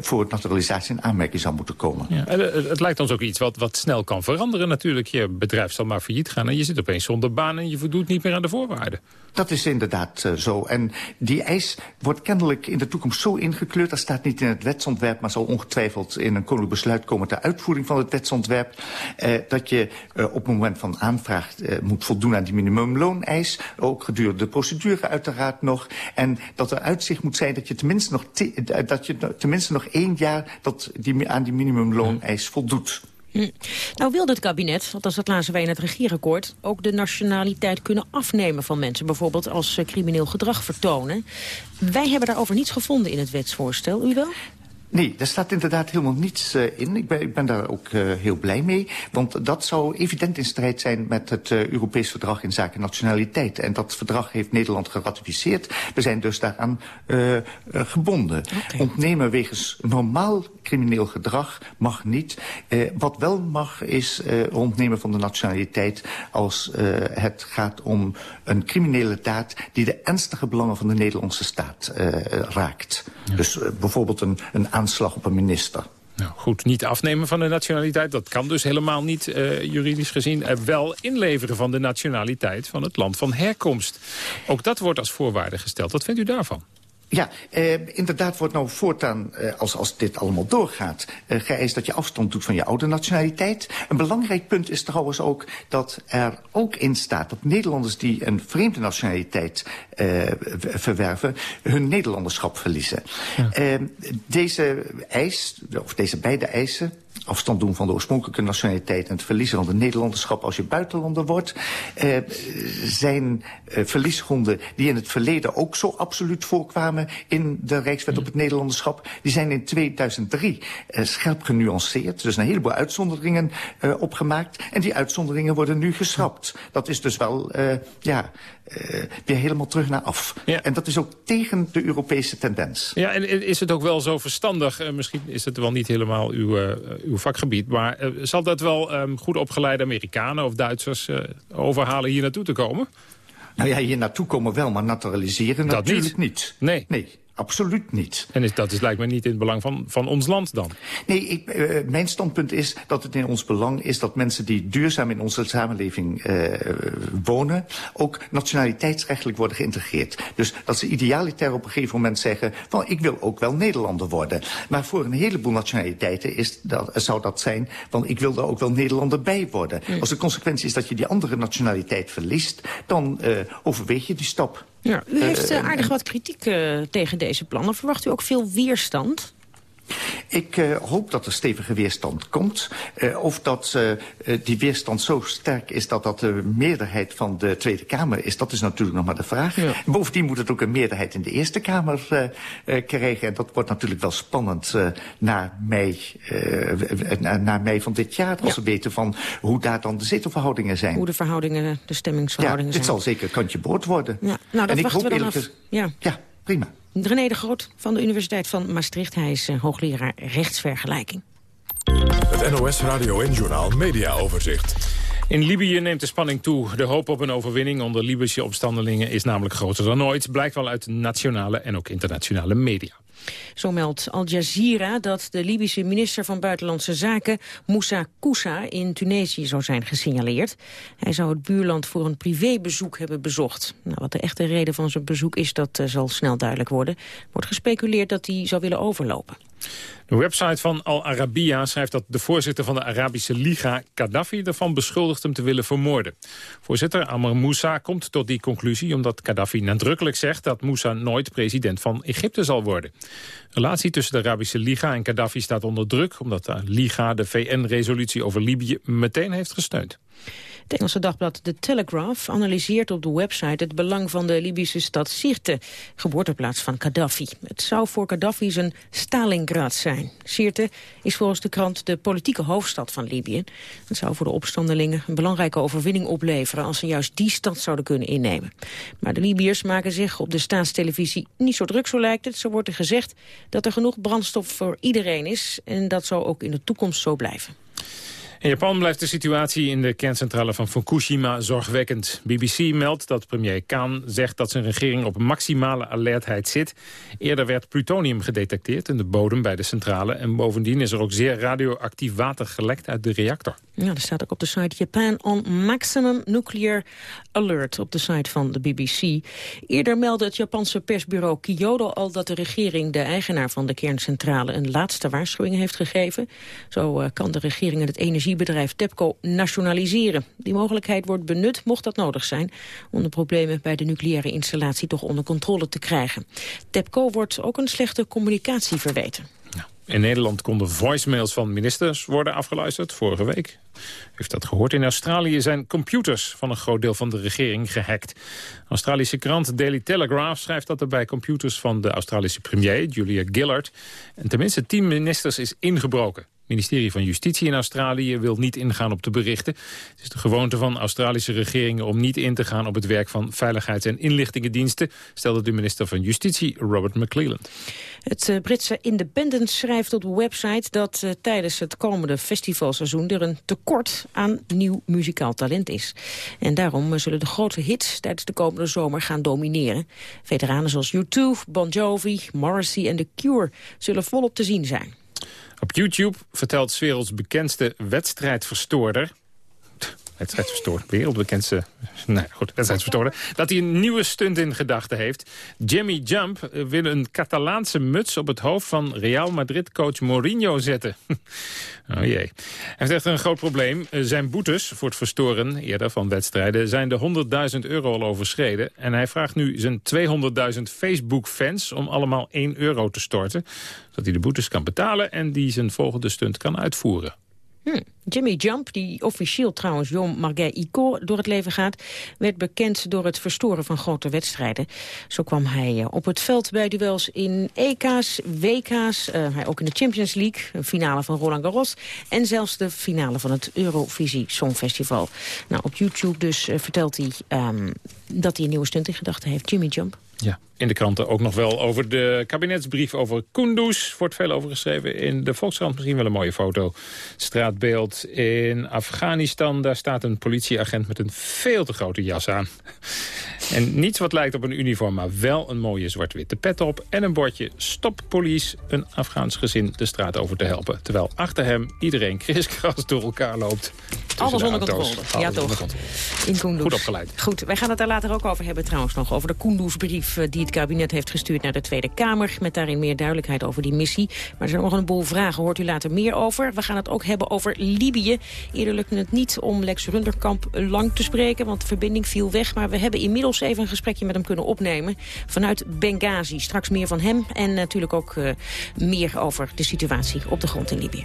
voor naturalisatie in aanmerking zou moeten komen. Ja, het, het lijkt ons ook iets wat, wat snel kan veranderen natuurlijk. Je bedrijf zal maar failliet gaan en je zit opeens zonder baan... en je voldoet niet meer aan de voorwaarden. Dat is inderdaad uh, zo. En die eis wordt kennelijk in de toekomst zo ingekleurd... dat staat niet in het wetsontwerp... maar zal ongetwijfeld in een koninklijk besluit komen... ter uitvoering van het wetsontwerp... Uh, dat je uh, op het moment van aanvraag moet voldoen aan die minimumlooneis. Ook gedurende de procedure uiteraard nog. En dat er uitzicht moet zijn dat je tenminste nog, dat je tenminste nog één jaar... Dat die, aan die minimumlooneis voldoet. Hm. Nou wilde het kabinet, althans dat lazen wij in het regeerakkoord... ook de nationaliteit kunnen afnemen van mensen. Bijvoorbeeld als ze crimineel gedrag vertonen. Wij hebben daarover niets gevonden in het wetsvoorstel. U wel? Nee, daar staat inderdaad helemaal niets uh, in. Ik ben, ik ben daar ook uh, heel blij mee. Want dat zou evident in strijd zijn met het uh, Europees Verdrag in zaken nationaliteit. En dat verdrag heeft Nederland geratificeerd. We zijn dus daaraan gebonden. Okay. Ontnemen wegens normaal crimineel gedrag mag niet. wat wel mag is ontnemen van de nationaliteit als het gaat om een criminele daad die de ernstige belangen van de Nederlandse staat raakt. Ja. Dus bijvoorbeeld een, een aanslag op een minister. Nou, goed, niet afnemen van de nationaliteit. Dat kan dus helemaal niet, uh, juridisch gezien. Uh, wel inleveren van de nationaliteit van het land van herkomst. Ook dat wordt als voorwaarde gesteld. Wat vindt u daarvan? Ja, eh, inderdaad wordt nou voortaan, eh, als, als dit allemaal doorgaat... Eh, geëist dat je afstand doet van je oude nationaliteit. Een belangrijk punt is trouwens ook dat er ook in staat... dat Nederlanders die een vreemde nationaliteit eh, verwerven... hun Nederlanderschap verliezen. Ja. Eh, deze eis, of deze beide eisen afstand doen van de oorspronkelijke nationaliteit... en het verliezen van de Nederlanderschap als je buitenlander wordt... Eh, zijn eh, verliesgronden die in het verleden ook zo absoluut voorkwamen... in de Rijkswet op het Nederlanderschap. Die zijn in 2003 eh, scherp genuanceerd. Dus een heleboel uitzonderingen uh, opgemaakt. En die uitzonderingen worden nu geschrapt. Dat is dus wel, ja, uh, weer helemaal terug naar af. Ja. En dat is ook tegen de Europese tendens. Ja, en is het ook wel zo verstandig... Uh, misschien is het wel niet helemaal uw, uh, uw vakgebied... maar zal dat wel um, goed opgeleide Amerikanen of Duitsers overhalen hier naartoe te komen? Nou ja, hier naartoe komen wel, maar naturaliseren dat natuurlijk niet. niet. Nee. nee. Absoluut niet. En is, dat is lijkt me niet in het belang van, van ons land dan? Nee, ik, uh, mijn standpunt is dat het in ons belang is... dat mensen die duurzaam in onze samenleving uh, wonen... ook nationaliteitsrechtelijk worden geïntegreerd. Dus dat ze idealitair op een gegeven moment zeggen... van ik wil ook wel Nederlander worden. Maar voor een heleboel nationaliteiten is dat, zou dat zijn... van ik wil er ook wel Nederlander bij worden. Als de consequentie is dat je die andere nationaliteit verliest... dan uh, overweeg je die stap. Ja, u heeft uh, aardig wat kritiek uh, tegen deze plannen. Verwacht u ook veel weerstand? Ik uh, hoop dat er stevige weerstand komt. Uh, of dat uh, die weerstand zo sterk is dat dat de meerderheid van de Tweede Kamer is... dat is natuurlijk nog maar de vraag. Ja. Bovendien moet het ook een meerderheid in de Eerste Kamer krijgen. En dat wordt natuurlijk wel spannend na, mei, na, na, mei van dit jaar... als ja. we weten van hoe daar dan de zetelverhoudingen zijn. Hoe de verhoudingen, de stemmingsverhoudingen ja, dit zijn. zal zeker kantje boord worden. Ja. Nou, dat en ik hoop we dan eerlijk af. Ja. ja, prima. René de Groot van de Universiteit van Maastricht. Hij is uh, hoogleraar rechtsvergelijking. Het NOS Radio en Journaal Media Overzicht. In Libië neemt de spanning toe. De hoop op een overwinning onder Libische opstandelingen is namelijk groter dan ooit. Blijkt wel uit nationale en ook internationale media. Zo meldt Al Jazeera dat de Libische minister van Buitenlandse Zaken... Moussa Koussa in Tunesië zou zijn gesignaleerd. Hij zou het buurland voor een privébezoek hebben bezocht. Nou, wat de echte reden van zijn bezoek is, dat uh, zal snel duidelijk worden. wordt gespeculeerd dat hij zou willen overlopen. De website van Al Arabiya schrijft dat de voorzitter van de Arabische Liga, Gaddafi, ervan beschuldigt hem te willen vermoorden. Voorzitter Amr Moussa komt tot die conclusie omdat Gaddafi nadrukkelijk zegt dat Moussa nooit president van Egypte zal worden. De relatie tussen de Arabische Liga en Gaddafi staat onder druk omdat de Liga de VN-resolutie over Libië meteen heeft gesteund. Het Engelse dagblad The Telegraph analyseert op de website het belang van de Libische stad Sirte, geboorteplaats van Gaddafi. Het zou voor Gaddafi zijn Stalingrad zijn. Sirte is volgens de krant de politieke hoofdstad van Libië. Het zou voor de opstandelingen een belangrijke overwinning opleveren als ze juist die stad zouden kunnen innemen. Maar de Libiërs maken zich op de staatstelevisie niet zo druk, zo lijkt het. Zo wordt er gezegd dat er genoeg brandstof voor iedereen is en dat zou ook in de toekomst zo blijven. In Japan blijft de situatie in de kerncentrale van Fukushima zorgwekkend. BBC meldt dat premier Kan zegt dat zijn regering op maximale alertheid zit. Eerder werd plutonium gedetecteerd in de bodem bij de centrale... en bovendien is er ook zeer radioactief water gelekt uit de reactor. Ja, er staat ook op de site Japan on Maximum Nuclear Alert op de site van de BBC. Eerder meldde het Japanse persbureau Kyodo al dat de regering de eigenaar van de kerncentrale een laatste waarschuwing heeft gegeven. Zo uh, kan de regering het energiebedrijf TEPCO nationaliseren. Die mogelijkheid wordt benut, mocht dat nodig zijn, om de problemen bij de nucleaire installatie toch onder controle te krijgen. TEPCO wordt ook een slechte communicatie verweten. In Nederland konden voicemails van ministers worden afgeluisterd vorige week. Heeft dat gehoord. In Australië zijn computers van een groot deel van de regering gehackt. Australische krant Daily Telegraph schrijft dat er bij computers van de Australische premier, Julia Gillard, en tenminste tien ministers is ingebroken. Het ministerie van Justitie in Australië wil niet ingaan op de berichten. Het is de gewoonte van Australische regeringen om niet in te gaan op het werk van veiligheids- en inlichtingendiensten, stelde de minister van Justitie Robert McClelland. Het uh, Britse Independent schrijft op de website dat uh, tijdens het komende festivalseizoen er een tekort aan nieuw muzikaal talent is. En daarom uh, zullen de grote hits tijdens de komende zomer gaan domineren. Veteranen zoals U2, Bon Jovi, Morrissey en The Cure zullen volop te zien zijn. Op YouTube vertelt werelds bekendste wedstrijdverstoorder wedstrijdverstoorder, wereldbekendste nou goed, dat hij een nieuwe stunt in gedachten heeft. Jimmy Jump wil een Catalaanse muts op het hoofd van Real Madrid-coach Mourinho zetten. oh jee. Hij heeft echt een groot probleem. Zijn boetes voor het verstoren eerder van wedstrijden zijn de 100.000 euro al overschreden. En hij vraagt nu zijn 200.000 Facebook-fans om allemaal 1 euro te storten. Zodat hij de boetes kan betalen en die zijn volgende stunt kan uitvoeren. Hm. Jimmy Jump, die officieel trouwens Jom Marguerite Icor door het leven gaat... werd bekend door het verstoren van grote wedstrijden. Zo kwam hij eh, op het veld bij duels in EK's, WK's... Uh, hij ook in de Champions League, een finale van Roland Garros... en zelfs de finale van het Eurovisie Songfestival. Nou, op YouTube dus uh, vertelt hij um, dat hij een nieuwe stunt in gedachten heeft. Jimmy Jump. Ja, in de kranten ook nog wel over de kabinetsbrief over Kunduz. Wordt veel over geschreven. In de Volkskrant misschien wel een mooie foto. Straatbeeld in Afghanistan. Daar staat een politieagent met een veel te grote jas aan. En niets wat lijkt op een uniform, maar wel een mooie zwart-witte pet op... en een bordje Stop Police, een Afghaans gezin de straat over te helpen. Terwijl achter hem iedereen kriskras door elkaar loopt. Alles onder controle. Ja, toch. In Kunduz. Goed opgeleid. Goed, wij gaan het daar later ook over hebben trouwens nog. Over de Kunduz-brief die het kabinet heeft gestuurd naar de Tweede Kamer. Met daarin meer duidelijkheid over die missie. Maar er zijn nog een boel vragen, hoort u later meer over. We gaan het ook hebben over Libië. Eerder lukte het niet om Lex Runderkamp lang te spreken, want de verbinding viel weg. Maar we hebben inmiddels even een gesprekje met hem kunnen opnemen. Vanuit Benghazi. Straks meer van hem en natuurlijk ook uh, meer over de situatie op de grond in Libië.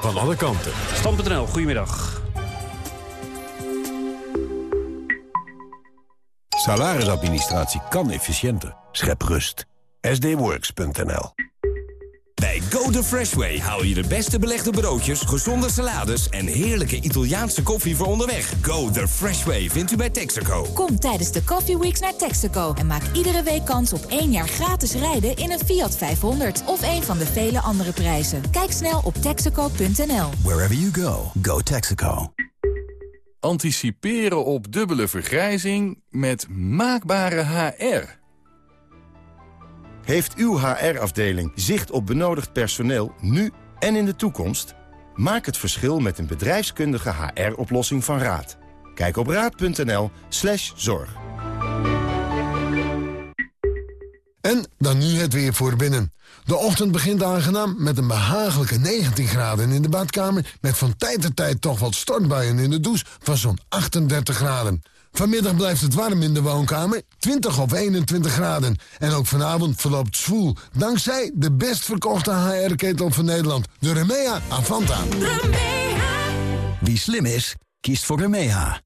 van alle kanten. Stand.nl, goedemiddag. Salarisadministratie kan efficiënter. Schep rust. sdworks.nl Bij Go The Fresh Way haal je de beste belegde broodjes, gezonde salades... en heerlijke Italiaanse koffie voor onderweg. Go The Fresh Way vindt u bij Texaco. Kom tijdens de Coffee Weeks naar Texaco... en maak iedere week kans op één jaar gratis rijden in een Fiat 500... of een van de vele andere prijzen. Kijk snel op texaco.nl. Wherever you go, go Texaco. Anticiperen op dubbele vergrijzing met maakbare HR. Heeft uw HR-afdeling zicht op benodigd personeel nu en in de toekomst? Maak het verschil met een bedrijfskundige HR-oplossing van Raad. Kijk op raad.nl zorg. En dan nu het weer voor binnen. De ochtend begint aangenaam met een behagelijke 19 graden in de badkamer... met van tijd tot tijd toch wat stortbuien in de douche van zo'n 38 graden. Vanmiddag blijft het warm in de woonkamer, 20 of 21 graden. En ook vanavond verloopt zwoel, dankzij de best verkochte HR-ketel van Nederland... de Remea Avanta. Wie slim is, kiest voor Remeha.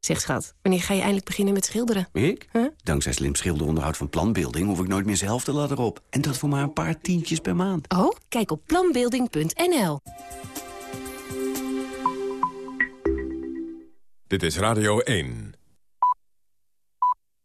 Zeg schat, wanneer ga je eindelijk beginnen met schilderen? Ik? Dankzij slim schilderonderhoud van Planbeelding hoef ik nooit meer zelf de ladder op. En dat voor maar een paar tientjes per maand. Oh, kijk op planbeelding.nl. Dit is Radio 1.